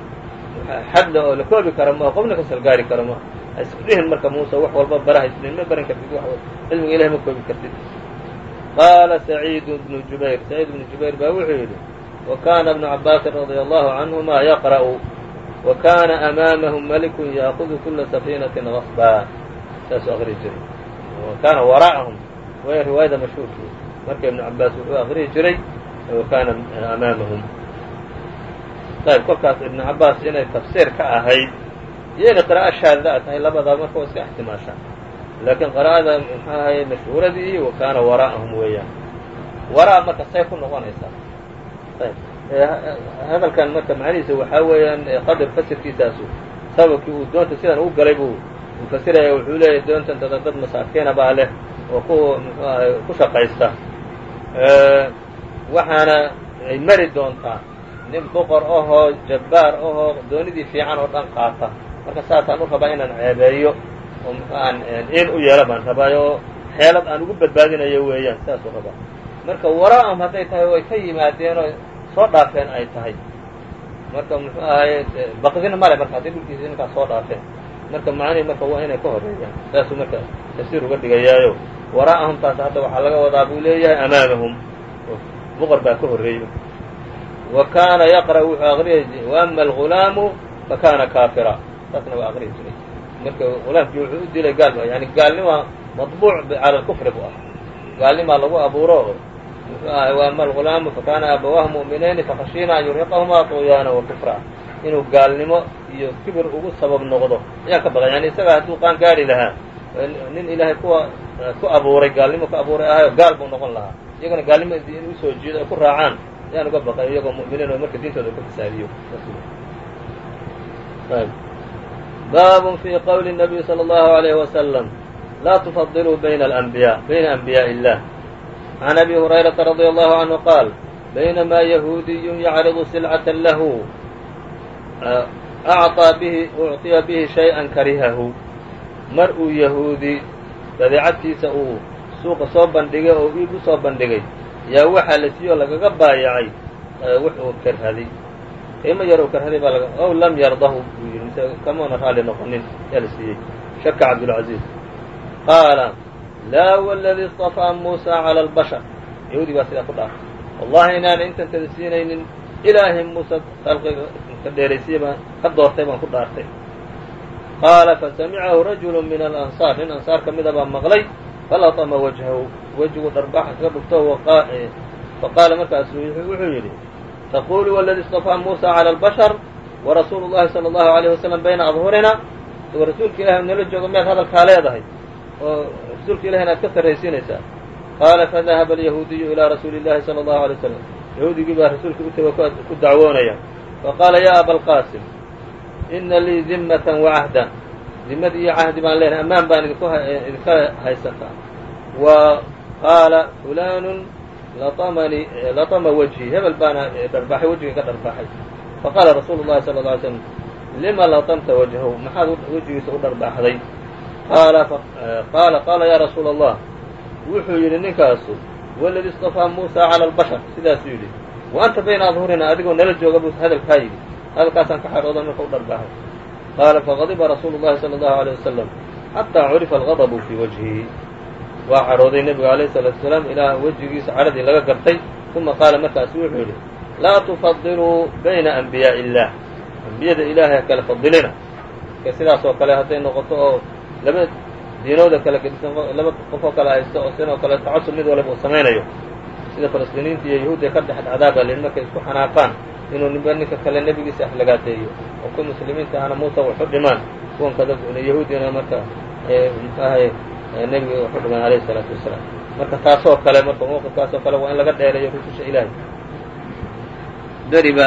xadla oo la koobi kara maha qofna ka salgaari kara ha isku dhihin marka muuse wax walba baraha isdhihin ma baran kartid cilmiga ilahay ma koobi kartid. Qaala saciid bnu jubayr saciid bnu jubayr baa wuxuu yidhi wa kaana ibnu cabaasin radia allahu canhuma yaqra'u wa kaana amaamahu malikun yaakudu kula safiinatin gasbaa saasuu aqrihi jiray wa kaana waraa'ahum way riwaayada mashhuurkii marka ibnu cabaas wuxuu aqrihi jiray wa kaana amaamahum ayb kolkaas ibnu cabaas inay tafsiir ka ahayd iyo inay qiraa'o shaada tahay labadaa marka waa iska ixtimaasha laakiin qiraa'ada muxuu ahaye mashhuuradii wa kaana waraa'ahum weeyaan waraa marka say ku noqonaysaa ayb hadalkan marka macnihiisa waxaa weeyaan qadar fasirkiisaasu sababkii uu doonta sidan ugu galay buu uu fasiraya wuxuu leeyahy doontan dada dad masaakiina baa leh oo ku muxuu ahay ku shaqaysta. Waxaana ay mari doontaa nin boqor ahoo jabbaar ahoo doonidii fiican oo dhan qaata. Marka saasaan u rabaa inaan ceebeeyo oo aan in u yeelo baan rabaayo oo xeelad aan ugu badbaadinayo weeyaan sidaasuu rabaa. Marka waraa'ahum hadday tahay way ka yimaadeen oo soo dhaafeen ay tahay. Marka muxuu ahaye baqdina male marka haddii dhulkiisi ninkaas soo dhaafeen. Marka macnihii marka waa inay ka horeeyaan saasuu marka tafsiir uga dhigayaayo. Waraa'ahum taas hadda waxaa laga wadaa buu leeyahay amaamahum boqor baa ka horreeyey. Wa kaana yaqra' wuxuu aqriyay waama algulaamu fakana kaafira. Taasna waa aqriyi jiray. Marka gulaamkii wuxuu u dilay gaal yani gaalnimaa maطbuuc cala lkufri bu ah gaalnimaa lagu abuuro muxuu ahay waama algulaamu fakana abawaahu mu'minayni fakhashiina an yurhiqahuma طuyaana wa kufra inuu gaalnimo iyo kibir ugu sabab noqdo ayaan ka baqay yani isaga hadduu qaan gaari lahaa nin ilaahay kuwa ku abuuray gaalnimo ku abuuray ahayo gaal buu noqon lahaa iyagana gaalnimo in usoo jiido ay ku raacaan ayaan uga baqay iyagoo mu'miniin oo marka diintooda ka fasaahiyo baab fi qowli الnabiy slى اllahu عalayh waslm laa tufadiluu bayna alanbiya bayna anbiyaaءi illah can abi hurayrata radia allahu canhu qaal baynamaa yahuudiyun yacridu silcatan lahu acطaa bihi ucطiya bihi shay-an karihahu mar uu yahuudi badeecadkiisa uu suuqa soo bandhigay oo iib u soo bandhigay yaa waxaa la siiyoo lagaga baayacay wux uu karhaday qiimo yar uu karhaday baa laga ow lam yardahu buu yidhi mise kamuuna raalli noqonin yaa la siiyey shaka cabdulcaziiz qaala laa huwa aladii istafaa muusaa cala albashar yahuudi baa sidaa ku dhaartay wallahi inaan intan kada siinaynin ilaahay muuse khalqiga ka dheeraysiya baan ka doortay baan ku dhaartay qaala fasamicahu rajulu min alansaar nin ansaar ka mida baa maqlay falatama wajhahu wejigu dharbaxa kaga dhufto faqaala markaasu wuxuu yidhi taqulu waladii istafaa muusa cala albashar warasuulu llahi sala allahu alayh wasalam bayna adhurina rasuulka ilahi nala joogo meel hadalkaa leedahay oo rasuulka ilahi inaad ka sarraysiinaysaa qaala fadahaba alyahuudiyu ilaa rasuuli اllahi salى اllahu alay waslam yahuudigii baa rasuulka u tego ku dacwoonaya faqaala ya abalqaasim ina lii dimmatan wacahda dimad iyo cahdi baan leenahay ammaan baan idinka haysataa wa qaala fulaanu laamani latama wajhi hebel baana dharbaaxay wejiga ka dharbaaxay faqaala rasuulu llahi sala lla alay slam lima latamta wajhahu maxaad wejigiisa u dharbaaxday qaala qaala ya rasuula allah wuxuu yidhi ninkaasu waladii istafaa muusa cala albashar. Sidaasuu yidhi wa anta bayna adhurina adigoo nala jooga buu hadalkaa yidhi. Hadalkaasaan ka xadhooda marka u dharbaaxay qaala fagadiba rasuulu llahi sala allahu aleyh wasalam xataa curifa algadabu fii wajhihi waa cadhooday nebiga alayh salaatu wasalaam ilaa wejigiisa cadhadii laga gartay. Uma qaala markaasu wuxuu yidhi laa tufadiluu bayna anbiyaa'i illaah. Ambiyada ilaahay ha kala fadilina. Sidaas oo kale hadday noqoto oo laba diinooda kala gedisan laba qof oo kale haysto oo sinoo kale tacasub mid walba uu samaynayo. Sida falastiiniinta iyo yahuudda ka dhex dhacdaa baa lihi markay isku xanaaqaan inuu ninba ninka kale nebigiisa aflagaateeyo oo kuwa muslimiinta ahna muusa waxu dhimaan kuwan kada yahuudina marka ahay nebiga waxu dhimaan alayhi isalaatu wasalaam. Marka taasoo kale marka mawqifkaasoo kale waa in laga dheereeyo rususha ilaahay. Mxuu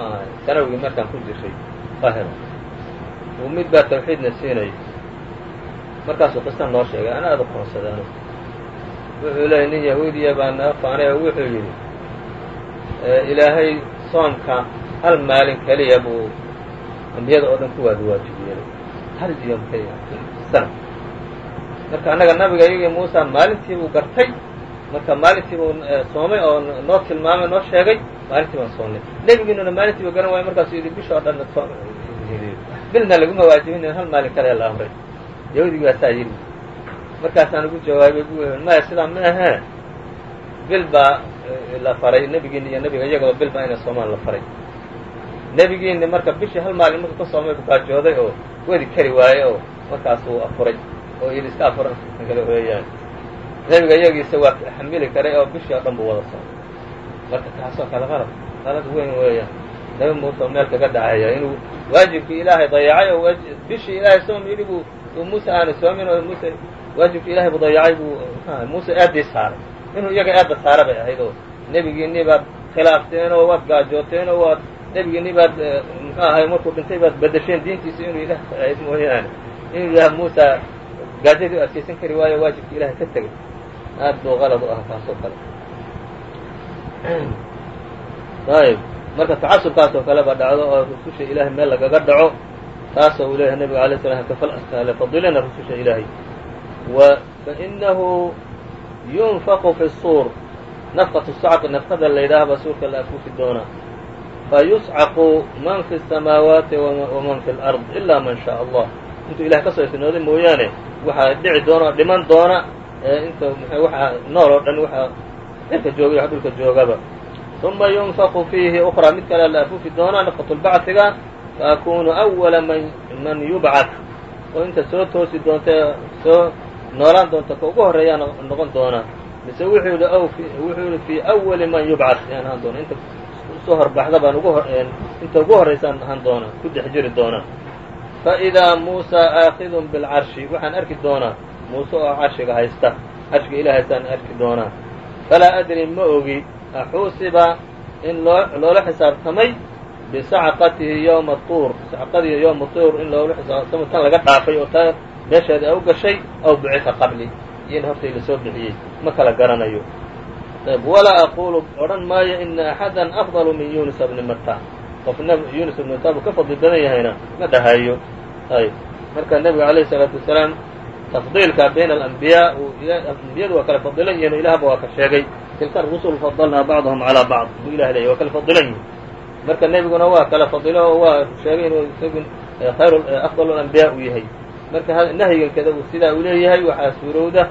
ahay sanawigii markaan ku jiray qaahira. Mid baa tawxiidna siinayay markaasuu qisa noo sheegay ana aada u qoonsaday anu wuxuu leeyay nin yahuudiya baa faanay wuxuu yidhi ilaahay soomka hal maalin keliya buu ambiyada oo dhan ku waada waajibiyey hal yom keliya sana marka annaga nabiga iyagii muusa maalintii buu gartay marka maalintii buu soomay oo noo tilmaamay noo sheegay maalintii baan soonnay nebigiinuna maalintii buu garan waaya markaasuu yidhi bish oo dhan bilna laguma waajibinin hal maalin kale la amray yahuudigi baa saa yidhi markaasaan ugu jawaabay maya sidaa ma ahee bil baa la faray nebigiini iyo nebiga iyagaba bil baa inay soomaan la faray. Nebigiini marka bishii hal maalin markuu ka soomay bukaajooday oo wedi kari waaye oo markaasuu afuray oo yidhi iska afura kale weeyaan nebiga iyagiisa waa xamili karay oo bishii oo dhan buu wada soomay marka taasoo kale qalad qalad weyn weeyaan. Nabi muuse oo meel kaga dhacaya inuu waajibkii ilaahay dayacay oo bishii ilaahay soom buu muuse aanu soomin oo muuse waajibkii ilahay buu dayacay buu muuse eeddii saaray. Inuu iyaga eedda saara bay ahayd oo nebigiinii baad khilaafteen oo waad gaajooteen oo waad nebigiinii baad muxuu ahay markuu dhintay baad bedesheen diintiisa inuu ilaah mooyaane. Inuu yidhaha muusa gaajadii u adkaysan kari waayo waajibkii ilahay ka tegay. Aad buu qalad u ah kaasoo kale. Ayb marka tacasubkaas oo kale ba dhacdo oo rususha ilaahay meel lagaga dhaco taasoo uu leeyahay nebiga alay slam kafal fadilina rususha ilaahay wa fainahu yunfaqu fi suur nafqatu sacqi nafqada la yidhaahba suurka la afuufi doonaa fayuscaqu man fi الsamaawaati waman fi اlأrض ila man shaء allah intuu ilahay ka soo istinooday mooyaane waxaa dhici doona oo dhiman doona inta waxaa nool oo dhan waxaa cirka joogay wax dhulka joogaba uma yunfaqu fiihi ukraa mid kale la afuufi doona nafqatulbacdiga faakunu awala man man yubcad oo inta soo toosi doonta soo noolaan doonta ka ugu horreeyaa noqon doona mise wuxuu yihi wuxuu yihi fii awali man yubcad yaan ahaan doona inta soo horbaxda baan ugu inta ugu horraysaan ahaan doona ku dhex jiri doona faidaa muusaa aakidun bilcarshi waxaan arki doonaa muuse oo carshiga haysta carshiga ilah haystaan arki doonaa falaa adri ma ogi axuusiba in loo loola xisaabtamay bisacqatihi yowma tuur sacqadii yowma tuur in loola xisaabtamay tan laga dhaafay oo taa meesheeda u gashay aw bucita qabli iyo hortay la bixiyey ma kala garanayo ayb walaa aquulu odhan maayo ina axadan afdalu min yunusa bni mata qofna yunus ibnu mata buu ka fadli badan yahayna ma dhahayo ayb marka nebiga alayhi salaatu wasalaam tafdiilka bayna alambiyaa ambiyadu waa kala fadilan yihiin ilahba waa ka sheegay tilka rusul fadalnaa bacdahum calaa bacd buu ilah leeyay waa kala fadilan yihiin marka nebiguna waa kala fadilo oo waa sheegay inuu isagu khayr afdal alambiyaa uu yahay marka nahyigankeda uu sidaa uu leeyahay waxaa suurowda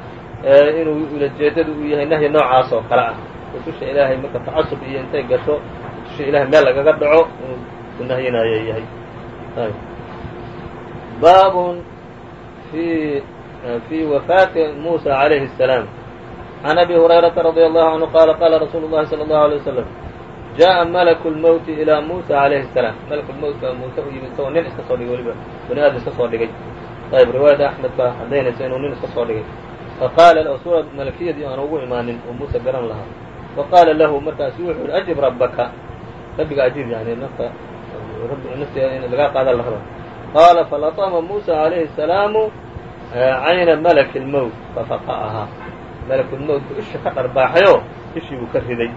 inuu ulajeedadu uu yahay nahyi noocaas oo kale ah rususha ilaahay marka tacasub iyo intay gasho rususha ilahay meel lagaga dhaco inuu ku nahyinayo yahay baabun fi fi wafaati musa عalayhi الsalaam can abi hurayrata radi allahu canhu qaala qaala rasuulu llahi salى اllahu alيه wasalam jaaءa malaku lmowti ilaa muusa alayhi salaam malaku lmowtka muuse u yimid isagoo nin iska soo dhigay weliba bani aadam iska soo dhigay ayb riwaayada axmed baa cadaynaysa inuu nin iska soo dhigay faqaala low suurad malakiyadii aan ugu imaanin oo muuse garan lahaa faqaala lahu markaasu wuxuu yihi ajib rabbaka rabbiga ajib yani marka naftiga in laga qaada la raba qaala falatama muusa alayhi asalaamu cayna malaki lmowt fafaqa'ahaa malakulmowtka isha ka dharbaaxayo ishii buu ka riday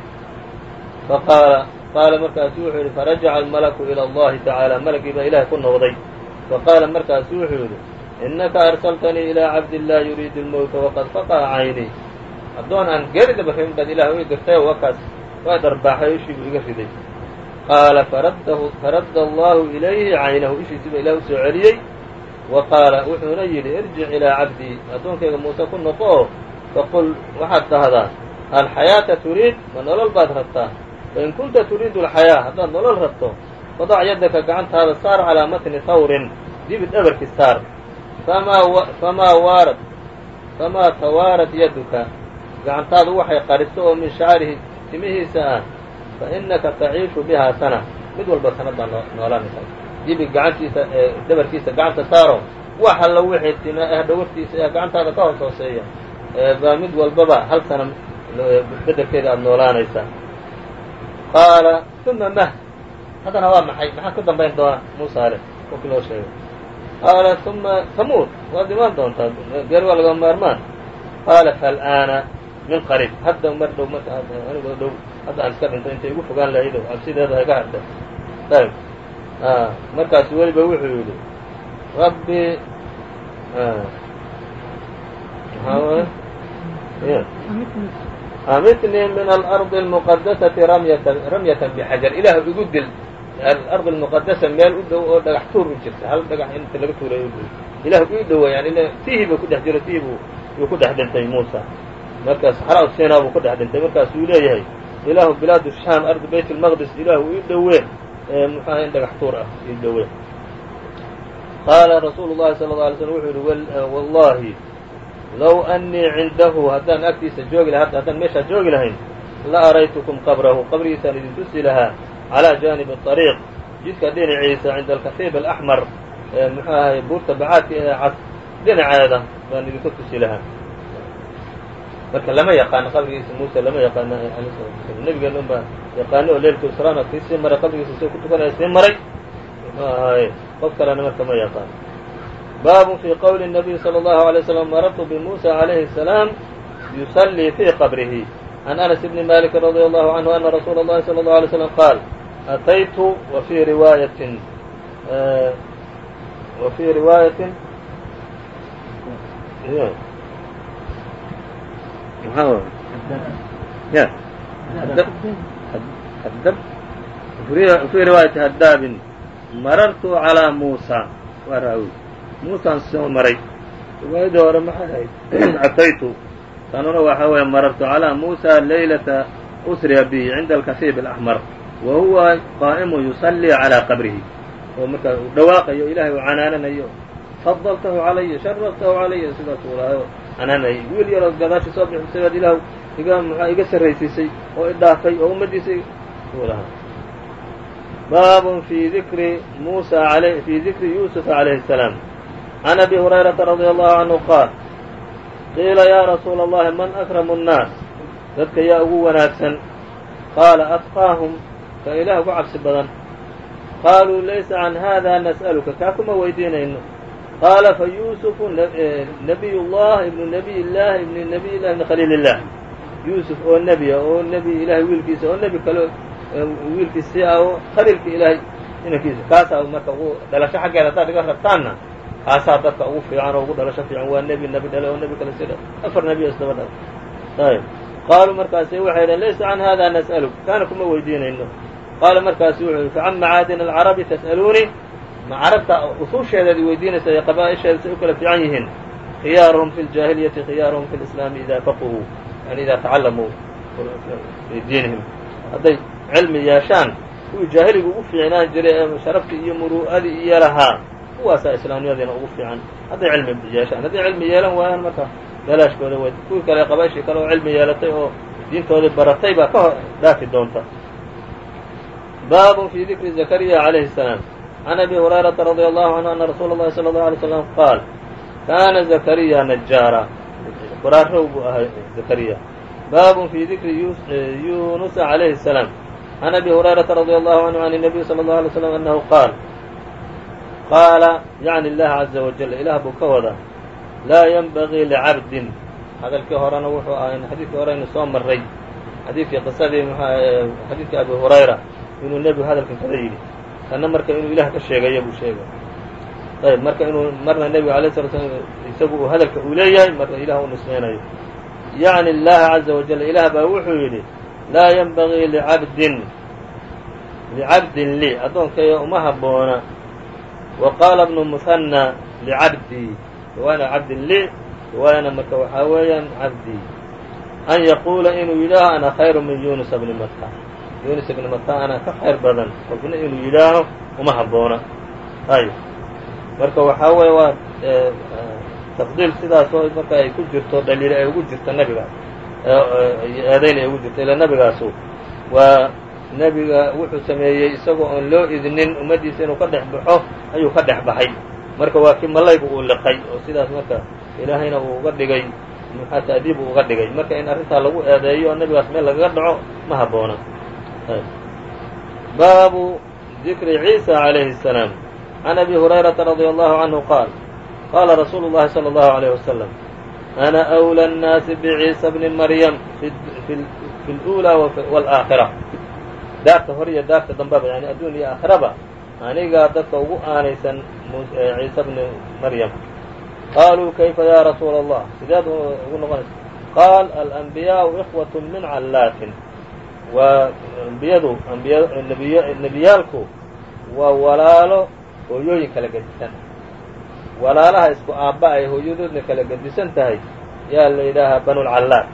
faqaala qaala markaasu wuxuu yihi farajaca almalaku ilى اllahi tacaala malagii baa ilahay ku noqday faqaala markaasu wuxuu yidhi innaka arsaltanii ilaa cabdin laa yuriidu lmowta waqad faqa'a caynii addoon aan geeridaba rabin baad ilaah u dirtay wakaas waa dharbaaxay ishii buu iga riday qaala faradda allahu ilayhi caynahu ishiisii baa ilah u soo celiyey wa qaala wuxuuna yidhi irjic ilaa cabdii addoonkayga muuse ku noqo oo faqul waxaad dhahdaa alxayaata turiid ma nolol baad rabtaa fain kunta turiidu alxayaa haddaad nolol rabto fadac yaddaka gacantaada saar calaa matni hawrin dibid dhabarki saar famaa waarad famaa tawaarad yaduka gacantaadu waxay qariso oo min shacarihi timihiisa ah fa innaka taciishu bihaa sana mid walba sanad baa noolanaysa dibig gacantiisa dhabarkiisa gacanta saaro wax alla wixii tima ah dhawartiisa ee gacantaada ka hoos hooseeya baa mid walbaba hal sana bedelkeeda aada noolaanaysaa qaala uma mah haddana waa maxay? Maxaa ku dambayn doona muusa ale kolkii loo sheegay. Qaala uma tamuut waad imaan doontaa. Geer waa laga maarmaan. Qaala fal'aana min qariib. Hadda mar dhow marka anigoo dhow hadda aan iska dhinto intay igu fogaan lahaydo cabsideeda iga hadha ayb markaasu weliba wuxuu yidhi rabbi amitnii min alardi almuqadasati ramyatan bixajar ilah igu dil alardi almuqadasa meel u dhow oo dhagax tuur u jirta hal dhagax inta laga dhow ilah ii dhowa yani tihii buu ku dhex jiro tihii bu yuu ku dhex dhintay muusa markaas xara sinaa buu ku dhex dhintay markaasuu leeyahay ilaahu bilaadu shaam ardi bayt lmaqdis ilaahu ii dhowee muxuaha in dhagax tuur ah ii dhowee qaala rasuulu llahi sala lla alay slm wuxuu yihi wallahi low annii cindahu haddaan agtiisa joogi laha haddaan meeshaa joogi lahayn la araytukum qabrahu qabrigiisaan idin tusi lahaa calaa jaanibi ariiq jidka dhinaciisa cinda alkasiib alaxmar muxuu ahay buurta bacaadka ee cas dhinaceeda baan idinka tusi lahaa. Marka lama yaqaano qabrigiisa muuse lama yaqaano nebigeena unbaa yaqaano oo leelka israana kii sii maray qabrigiisa soo ku tukanaya sii maray. Muxuu ahaaye qof kalena marka ma yaqaano baabun fii qowli الnabiy salى اllahu عalay slam marartu bimuusa عalayhi الsalaam yusallii fii qabrihi can anas bni maliki radi allahu canhu ana rasuula اllahi salى اllahu alay slam qaal ataytu wa fii riwaayatin wa fii riwaayatin fii riwaayati hadaabin marartu calىa muusa waa raawi muusaan soo maray riwaayadii hore maxay ahayd ataytu tanuna waxaa weeye marartu calىa muusa laylata usriya bihi cinda alkasiib اlaxmar wa huwa qaa'imu yusallii calىa qabrihi oo markaa uu dhawaaqayo ilahay uu canaananayo fadaltahu calaya sharaftahu calaya sidaas uu lahayo canaanayay wiil yaroo gadaashii soo bixisay baad ilah iga mxaa iga sarraysiisay oo idhaafay oo ummaddiisa uu lahaa baabun fi dikri musa fi dikri yuusufa calayhi الsalaam can abi hurayrata radia allahu canhu qaal qiila yaa rasuula allahi man akramu الnaas dadka yaa ugu wanaagsan qaala atqaahum ka ilaah ugu cabsi badan qaaluu laysa can hada nas'aluka kaa kuma weydiinayno fa yuusufu nabiy llah ibnu nabiy illah ibni nabiy illah ibni khaliil illah yuusuf oo nebiya oo nebi ilahay wiilkiisa oo nebi kale wiilkiisi ah oo khaliilka ilaahay inankiisa kaasaa marka dhalasho xaggeeda haddaad iga rabtaanna kaasaa dadka ugu fiican oo ugu dhalasho fiican waa nebi nebi dhale oo nebi kale sida afar nebi o isdaba dhal ayb qaaluu markaasi waxay dhaheen laysa can hada nas'aluk kaana kuma weydiinayno. Qaala markaasu wuxuu yihi facan macaadin alcarabi tas'aluunii ma carabta usuusheedaad i weydiinaysa ee qabaa-isheeda say u kala fiican yihiin. Khiyaaruhum fi ljaahiliyati khiyaaruhum fi lislaami ida faqihuu yani idaa tacalamuu fi diinihim hadday cilmi yeeshaan kuwii jaahiliga ugu fiicnaan jiray ee sharaftii iyo muru'adii iyo lahaa kuwaasaa islaamnimadiina ugu fiican hadday cilmi yeeshaan hadday cilmi yeelan waayaan marka galaashkooda way kuwii kale qabaashii kale oo cilmi yeelatay oo diintoodii baratay baa ka dhaafi doonta baabun fi dikri zakariya calayhi الsalaam can abi hurayrata radia allahu canhu ana rasuula اllahi salى اllahu alay slam qaal kaana zakariya najaara qoraarow buu ahaa zakariya baabun fi dikri yunusa calayhi الsalaam can abi hurayrata radia allahu canhu can الnabiy salى اllahu alay slam anahu qaal qaala yacni اllaha caza wajal ilaah buu ka wadaa laa yenbagii licabdin hadalkii horena wuxuu ahaa xadiidkii hore aynu soo maray xadiidkii qisadii xadiidkii abi hurayra inuu nebigu hadalkan kada yidhi kana marka inuu ilaah ka sheegayo buu sheegay ayb marka inuu marna nebigu alay sala slam isagu uu hadalka uu leeyahay marna ilah u nismaynayo yacni اllaha caza wajal ilaah baa wuxuu yidhi laa yenbagii licabdin licabdin li addoonkaya uma habboona qaala bnu muhanna licabdii riwaayana cabdin li riwaayana marka waxaa weeyaan cabdii an yaquula inuu yidhaaho ana khayru min yunusa bni matta yunus ibni matta anaa ka khayr badan qofna inuu yidhaaho uma habboona ay marka waxaa weeye waa tafdiil sidaasoo marka ay ku jirto dhaliil ay ugu jirto nebiga eedayn ay ugu jirto ila nebigaasu waa nebiga wuxuu sameeyey isagoo oon loo idnin ummaddiisa inuu ka dhex baxo ayuu ka dhex baxay marka waa kii malaygu uu liqay oo sidaas marka ilaahayna uu uga dhigay muxaa ta'diib uu uga dhigay marka in arrintaa lagu eedeeyo oo nebigaas meel lagaga dhaco ma habboona baabu dikri ciisa calayhi الsalaam can abi hurayrata radia allahu canhu qaal qaala rasuulu llahi salى allahu alayh wasalam ana أwlى الnaasi bciisa bni maryam fi اlأulى wاlآakhira daarta hore iyo daarta dambeba yani adduun iyo aakhiraba anigaa dadka ugu aanaysan ciise bni maryam. Qaaluu kayfa ya rasuula allah sideed ugu noqonaysa qaal alanbiyaau ikhwat min callaatin waa ambiyadu nebiyaalku waa walaalo hooyooyin kala gedisan walaalaha isku aabba ay hooyadoodna kala gedisan tahay yaa la yidhaahaa banulcallaad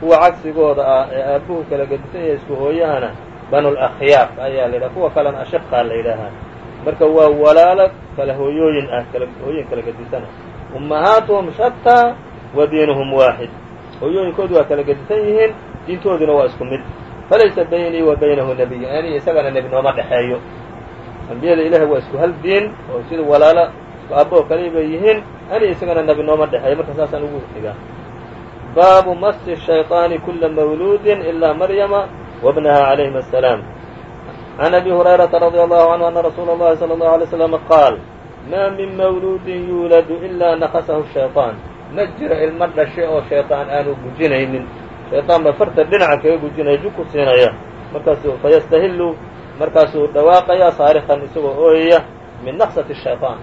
kuwa cagsigooda ah ee aabbuhu kala gedisan yahay isku hooyahana banulakhyaar ayaa la yidhaha kuwa kalena ashiqaa la yidhaahaa marka waa walaalo kala hooyooyin ah hooyooyin kala gedisana ummahaatuhum shataa wa diinuhum waaxid hooyooyinkoodu waa kala gedisan yihiin diintooduna waa isku mid. Falaysa baynii wa baynahu nebiy ani isagana nebi nooma dhexeeyo. Ambiyada ilaahay waa isku hal diin oo sida walaalo isku aabbo oo kale bay yihiin ani isagana nebi nooma dhexeeyo. Marka saasaan ugu dhigaa baabu masi shayطaani kula mawluudin ilaa maryama wabnaha calayhim asalaam can abi hurayrata radia allahu canhu ana rasuula اllahi salى اllahu alay slam qaal ma min mawluudin yuuladu ilaa nakasahu shayطaan ma jiro ilmo dhashe oo shayطaan aanu gujinaynin shayطaan baa farta dhinaca kaga gujinaya jug ku siinaya markaasu fayastahilu markaasuu dhawaaqaya saarikan isagoo ooyaya min naqsati shayطaan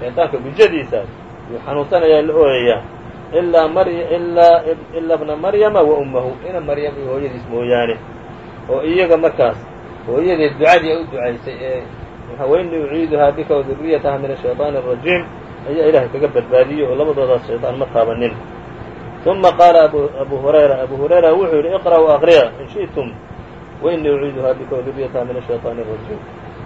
shayطaanka gujadiisa yuu xanuunsanayaa la ooyaya ilaa mar ilaa ilaa bna maryama wa ummahu ina maryam iyo hooyadiis mooyaane oo iyaga markaas hooyadeed ducadii ay u ducaysay ee wainii uciiduhaa bika waduriyataha min ashayطaani الrajiim ayaa ilaahay kaga badbaadiyey oo labadoodaas shayطaan ma taabanin ثuma qaala abu hurayra abu hurayra wuxuu yidhi iqrأuu aqriya in shiئtum wainii uciiduhaa bika waduriyataha min ashayطaani الrajiim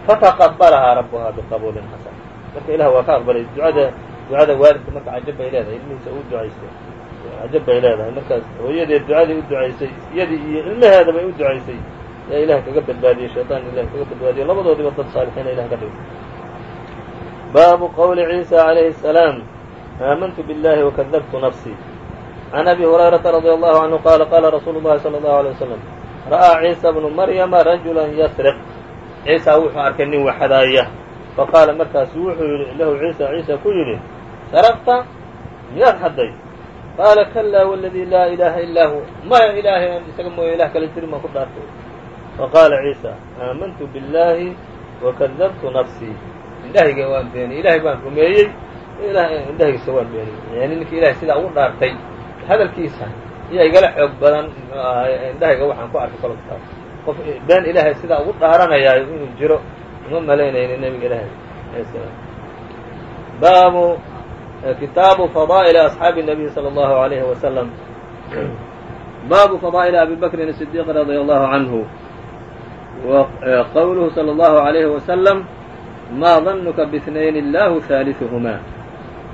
fataqabalahaa rabuhaa biqabuulin xasan marka ilah waa ka aqbalay ducada ducada waalidka marka cajab bay leedahay ilmihiisa u ducaystay cajab bay leedahay markaas hooyadeed ducadii u ducaysay iyadii iyo ilmaheeda bay u ducaysay yaa ilahay kaga badbaadiyey shayطaan ilahay kaga badbaadiyey labadoodiba dad saalixiina ilah ka dhigay baabu qowli ciisa عalayhi الsalaam aamantu biاllahi wakadabtu nafsii can abi hurayrata radi allahu canhu qaala qaala rasuulu llahi salى اllahu alيه wasalam ra'aa ciisa bnu maryama rajula yasriq ciisa wuxuu arkay nin waxadaaya faqaala markaasu wuxuu yidhi lahu ciisa ciisa ku yidhi saraqta miyaad xadday qaala kalaa waladii laa ilaaha illaa hu maya ilaahay aan isaga mooye ilah kale jirin baan ku dhaartay faqaala ciisa aamantu biاllaahi wakadabtu nafsii indhahayga waan beeniyey ilaahay baan rumeeyey indhahaygiisa waan beeniyey yani ninka ilahay sidaa ugu dhaartay hadalkiisa iyo igala xoog badan muxuu ahay indhahayga waxaan ku arkay kolkaas qof been ilaahay sidaa ugu dhaaranayaayo inuu jiro uma malaynayni nebiga ilaahay alayh salaam baabu kitaabu fadaa'ili asxaabi الnabiy salى اllahu عalayhi wasalam baabu fadaa'ili abi bakrin الصidiiq radia allahu canhu qowluhu salى اllahu عalayhi wasalam ma danuka bاثnayn illahu ثaaliثuhmaa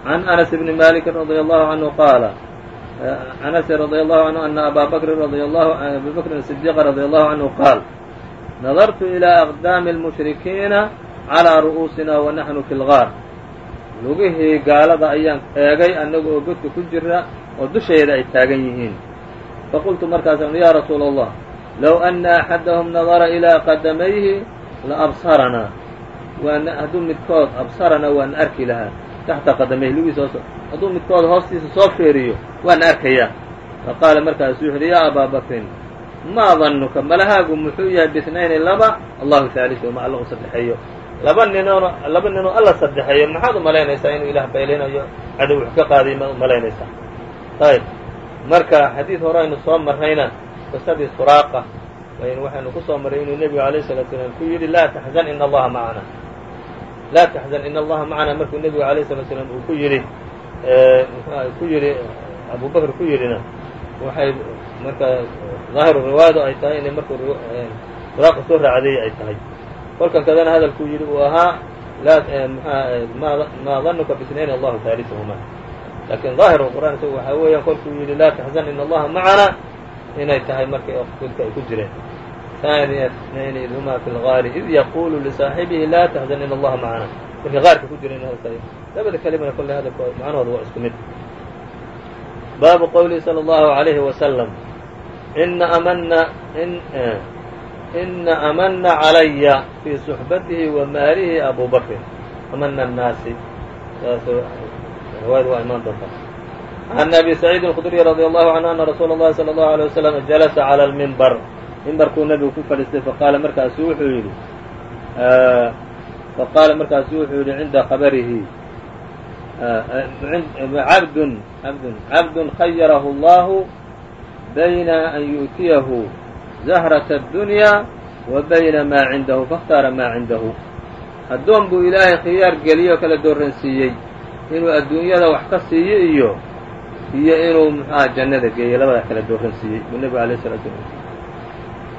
can anas bni maliki radi allahu canhu qaala anas radi allahu canhu ana aba bakrin radi allahu abi bakrin الصidiiq radi allahu canhu qaal nadartu ilى aqdaami اlmushrikiina calىa ru'uusina wa naxnu fi lgaar lugihii gaalada ayaan eegay annaga oo godka ku jira oo dushayda ay taagan yihiin. Faqultu markaasaan ya rasuula allah low ana axadahum nadara ilaa qadamayhi la absaranaa waan hadduu midkood absaranaa waan arki lahaa. Taxta qadamayhi lugihiisa hadduu midkood hoostiisa soo feeriyo waan arkayaa. Faqaala markaasuu wuxu uhi yaa abaa bakrin maa danuka malahaagu muxuu yahay bisnayni laba? Allahu haaliثuhuma alla u saddexeeyo laba ninoo laba ninoo alla sadexeeyo maxaad u malaynaysaa inuu ilaah baylinayo cadow wax ka qaaday ma malaynaysaa. Ayb marka xadiid hore aynu soo marrayna qisadii suraaqa aynu waxaynu ku soo inuu nebigu alayh salatu salaam ku yidhi laa taxzan ina allaha macana. Laa taxzan ina allaha macana markuu nebigu alayh salatu salaam uu ku yidhi ku yidhi abu ku yidhina waxay marka daahiru riwaayadu ay tahay inay markuu suraaqa soo raacdeeyey ay tahay kolkan kadana hadalkuu yidhi uu ahaa eh, eh, maa danuka bisnayn allahu aalisuhuma laakiin daahiru qur'aan isagu waxaa weeyaan kolkuu yidhi laa taxzan ina allaha macana inay tahay markay godka ay ku jireen. Haaniya snayn id humaa fi lgaari id yaqulu lisaaxibihi laa taxzan ina allaha macana markay gaarka ku jireen labada kelimana kolley hadalku macnahooda waa isku mid. Baabu qowlihi salى allahu alayhi wasalam ina amana eh, ina amana calaya fii suxbatihi wa maalihi abu bakrin amana الnaasi riwaayada waa imaan doonta can abi saciidin الkudriy radi allahu canhu ana rasuula اllahi salى اllahu عalيه wasalam jalasa calى اlmimbar mimbarkuu nebigu ku fadhiistay faqaala markaasu wuxuu yidhi faqaala markaasu wuxuu yidhi cinda khabarihi cabdun cabdun cabdun khayarahu allahu bayna an yu'tiyahu zahrat اdunya wa bayna maa cindahu faاkhtaara maa cindahu addoon buu ilaahay khiyaar geliyey oo kala dooransiiyey inuu adduunyada wax ka siiyo iyo iyo inuu mxuaha jannada geeyo labadaa kala dooransiiyey buu nebigu alayh salatu wasalaa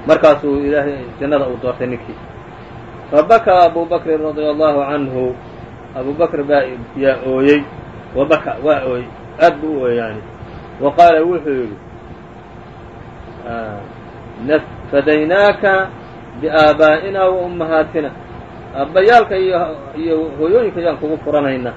markaasuu ilaahay jannada uu doortay ninkii fabakaa abu bakrin radia allahu canhu abu bakr baa yaa ooyey wabaka waa ooyey aad buu u ooyey yani wa qaala wuxuu yidhi fadaynaaka biaabaa'ina wa ummahaatina. Aabbayaalka iyo iyo hooyooyinka yaan kugu furanayna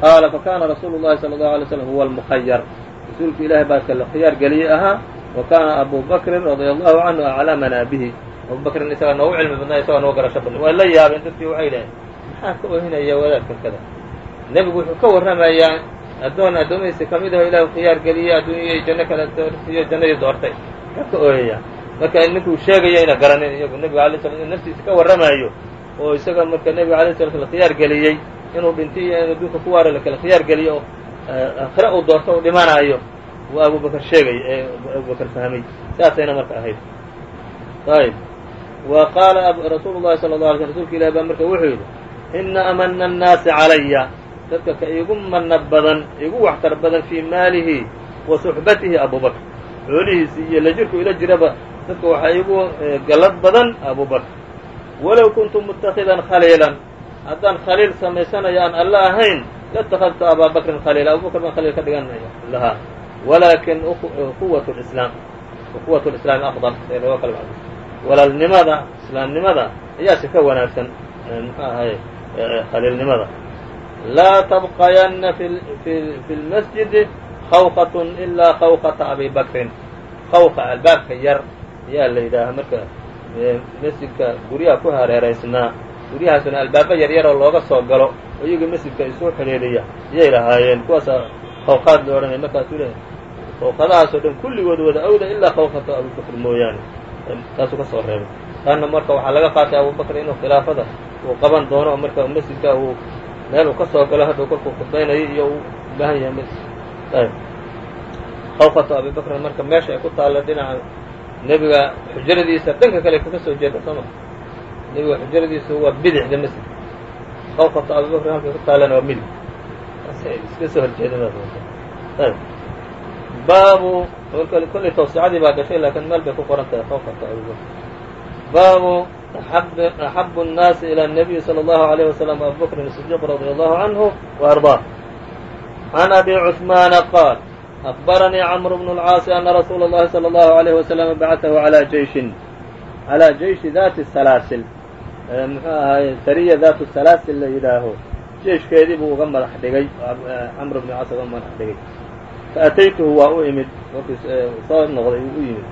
qaala fakaana rasuulu llahi sala allahu alay slam huwa almukhayar rasuulka ilaahay baa kala khiyaar geliyey ahaa wa kaana abu bakrin radia allahu canhu aclamana bihi. Abu bakrin isagaa noogu cilmi badnaa isagaa noogu garasho badnay waa la yaabeen dadkii waxay dhaheen maxaa ka ohinaya wadaadkan kada? Nebigu wuxuu ka warramayaa addoon addoommadiisa ka mid aho ilaahu khiyaar geliyey adduunyay janno kala doorsiiyo jannadii doortay ka ooyayaa marka ninkuu sheegaya ina garanin iyagu nebiga alay sla naftiisa ka warramaayo oo isaga marka nebiga alay sala slam khiyaar geliyey inuu dhinti iyo in adduunka ku waaro lakala khiyaar geliyo oo aakhire uu doorto u dhimanaayo waa abubakar sheegay ee abubakar fahmay. Saasayna marka ahayd. Ayb wa qaala rasuulu llahi sala la alay slm rsulka ilahi baa marka wuxuu yidhi ina amana annaasi calaya dadka ka igu mana badan igu waxtar badan fii maalihi wa suxbatihi abubakr xoolihiisi iyo la jirku ila jiraba dadka waxaa igu gallad badan abubakr walow kuntu mutakhidan khaliilan haddaan khaliil samaysanayo aan alla ahayn latakadtu abaa bakrin khaliila. Abubakr baan khaliil ka dhigan lahaa walaakin quwat lislaam quwat lislaami afdal ee looga kala bacdo walaalnimada islaamnimada ayaase ka wanaagsan muxuu ahay khaliilnimada. Laa tabqayanna fi lmasjidi khawqat ilaa khawqata abi bakrin. Khawqa albaabka yar ayaa la yidhaaha marka masjidka guryaha ku hareeraysnaa. Guryahaasuna albaaba yar yaroo looga soo galo oo iyaga masjidka isuu xidhiidhiya ayay lahaayeen. Kuwaasa khawqaad la odhanaya markaasuu leeyahay khawqadahaasoo dhan kulligood wada awda ilaa khawqata abubakr mooyaane. Taasuu ka soo reebay. Taana marka waxaa laga qaatay abubakr inuu khilaafada uu qaban doono oo marka masjidka uu meel uu ka soo galo hadhow kolkuu khudbaynayo iyo uu baahan yahay ayb khawqatu abibakrin marka meesha ay ku taalla dhinaca nebiga xujradiisa dhanka kale kaga soo jeeda sooma nebiga xujradiisu waa bidixda masjidka khawqatu abibakrin halkay ku taallana waa midig iska soo horjeedayb baabu kollay tawsicadii baa gashay laakiin meel bay ku qoran tahay khawqatu abibakr baabu axabu الnaasi ilى الnabiyi slى اllahu عalيه waslm abubakrin الصdiiq radي allahu canhu وarضاه عn abi cثmaana qaal أخbaranii cmr bn الcاaص ana rasuula الlahi slى الlahu عalيه waslm bacثahu عalى jeyشhin عalى jeyشhi dati salaasil muxuu ahaay sariya daatu salaasil la yidhaaho jeeshkeedii buu uga madax dhigay camr bn caas uga madax dhigay faataytuhu waa u imid markii soo noqday uu u yimid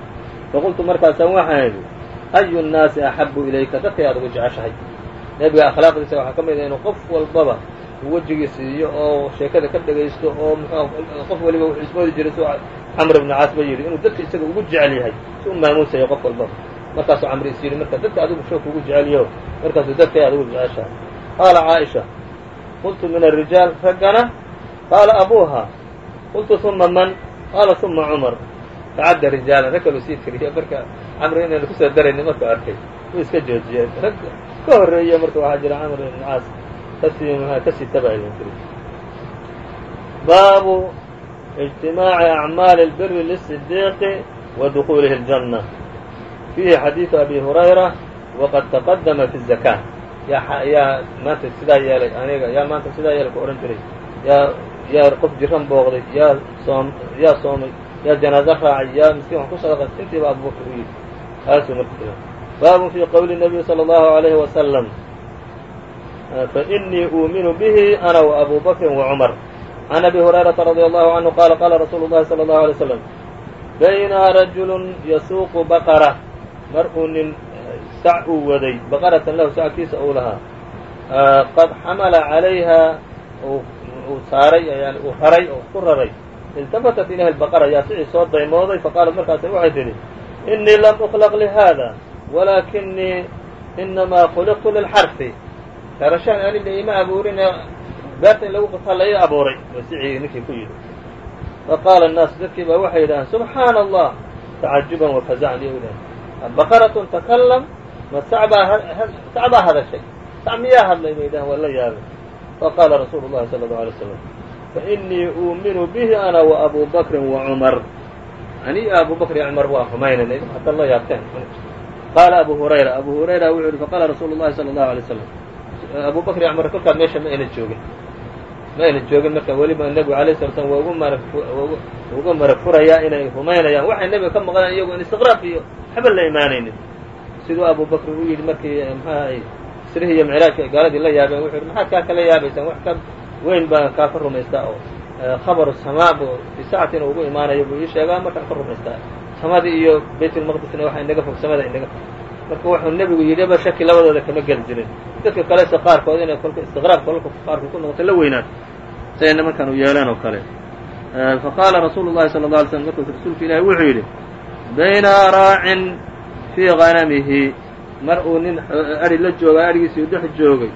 faqultu markaasaan waxaan idhi ayu الnaasi axabu ilayka dadkay aad ugu jeceshahay nebiga akhlaaqdiisa waxaa ka mid ah inuu qof walbaba wejigiisa iyo oo sheekada ka dhegaysto oo mxu qof waliba wuxuu ismoodi jiray su camr bn caas ba yidhi inuu dadka isaga ugu jecel yahay si u maamuusayo qof walbaba markaasuu camri is yidhi marka dadka adigu shook ugu jecelyaho markaasuu dadkay aad ugu jeceshahay qaala caaisha qultu min الrijaal raggana? Qaala abuha qultu uma man? Qaala uma cumar. Facadda rijaalan rag kaluu sii tiriya marka camri inaynu ku soo darayni markuu arkay wuu iska joojiyey. Rag ka horreeya marka waxaa jira camr ibn caas kasii kasii tabaidin tiri baabu اجtimaaci acmaali اlbiri lلصdiiqi wa dukuulihi اljanna fiihi xadiidu abi hurayra waqad taqadama fi الzaka yaa yaa maanta sidaa yeelay aniga yaa maanta sidaa yeelay ku odhan jiray yaa yaa qof jiran booqday yaa soom yaa soomay yaa janaazo raacay yaa miskiin wax ku sadaqay intiiba abubakr u yidhi taasuu marka baabun fii qowli الnabiy salى اllahu عalayhi wasalam faإnii uuminu bihi ana وabu bakri وcmar can abi hurayrata radي allahu canhu qaala qaala rasuulu اllahi salى اllahu alay slam baynaa rajulu yasuuqu baqara mar uu nin sac uu waday baqaratan lahu sackiisa uu lahaa qad xamala calayha uu saaray yani uu raray oo ku raray iltafatat ilayhi albaqara yaa sicii soo daymooday faqaalat markaasa waxay tidhi inii lam ukhlaq lihada walaakinii inamaa khuliqtu lilxarfi xerashaan ani la ima abuurin beerta in lagu qataa la ii abuuray oo sicii ninkii ku yidhi. Faqaala الnaas dadkii baa waxay yidhahaan subxaana allah tacajuban yidhahan baqaratun takalam ma sacbaa hadashay? Sac hadlay bay yidhahan waa la yaabay faqaala rasuulu llahi sala allau alay slam fainii uuminu bihi ana wa abu bakrin wa cumar. Ani iyo abu bakr iyo cumar waa rumaynayna idin la yaabteen. Qaala abu hurayra abu hurayra wuxuu yihi faqaala rasuulu llahi sala allahu alay slam abu bakr iyo cumar kolkaas meesha ma ayna joogin. Ma ayna joogin marka weliba nebigu alayh sala slam waa ugu marag furayaa inay rumaynayaan. Waxay nebiga ka maqleen iyago in istiqraaf iyo waxba la imaanaynin. Siduu abu u yidhi markii maxaa srihi iyo micraajka gaaladii la yaabeen wuxuu yidhi maxaad kaa kala yaabaysaan wax ka weyn baan kaa ka rumaystaa oo khabaru samaa fi saacatin ugu imaanayo buu ii sheegaa markaan ka rumaystaa. Samadii iyo baytulmaqdisna waxa inaga fog samada inaga fog marka wuxuu nebigu yidhiba shaki labadooda kama geli jirin dadka kalese qaarkood inay kolka istiqraab kolka qaarkood ku noqoto la weynaato siay nimankan u yeeleen oo kale. Faqaala rasuulu llahi sala lla alay slam markuu rasuulka ilaahi wuxuu yidhi bayna raacin fii ghanamihi. Mar uu nin ari la joogay arigiisii u dhex joogay.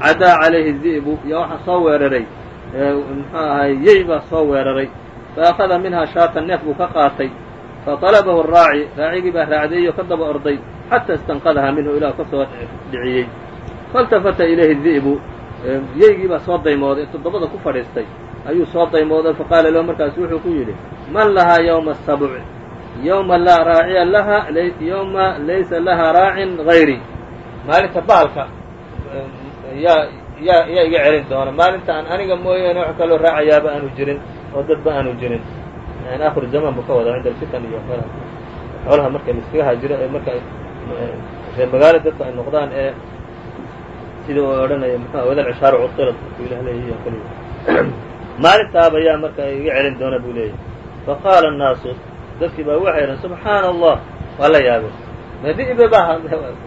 Cadaa calayhi di'bu yaa waxaa soo weeraray. Muxuu ahay yey baa soo weeraray. Fa akhada minhaa shaatan neef buu ka qaatay fatalabahu raaci raacigii baa raacdeeyo ka daba orday xata istanqadahaa minhu ilah ka soo dhiciyey faاltafata ilayhi di'bu yeygii baa soo daymooday toddobada ku fadhiistay ayuu soo daymooday faqaala lahu markaasu wuxuu ku yidhi man lahaa yowma sabc yowma laa raaciya laha yowma laysa lahaa raacin hayri maalinta baalka yaa yaa yaa iga celin doona maalinta aan aniga mooyaane wax kaloo raacayaaba aanu jirin oo dadba aanu jirin yani akhir zaman buu ka wadaa cinda alfitan iyo xoolaha markay miskigaha jira ee marka reer magaalo dadku ay noqdaan ee sidai u odhanaya muxua wadalcishaaru cuqilat markuu ilah leeyahiyo keliya maalintaaba yaa marka iga celin doona buu leeyahy faqaala annaasu dadkii baa waxay idhaen subxaana allah waa la yaabay. Madiibe baa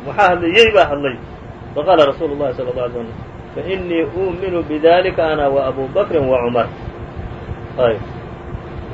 waxaa hadlay yey baa hadlay. Faqaala rasuulu llahi sala alla alay slam fainii uuminu bidalika ana wa abu bakrin wa cumar. Ayb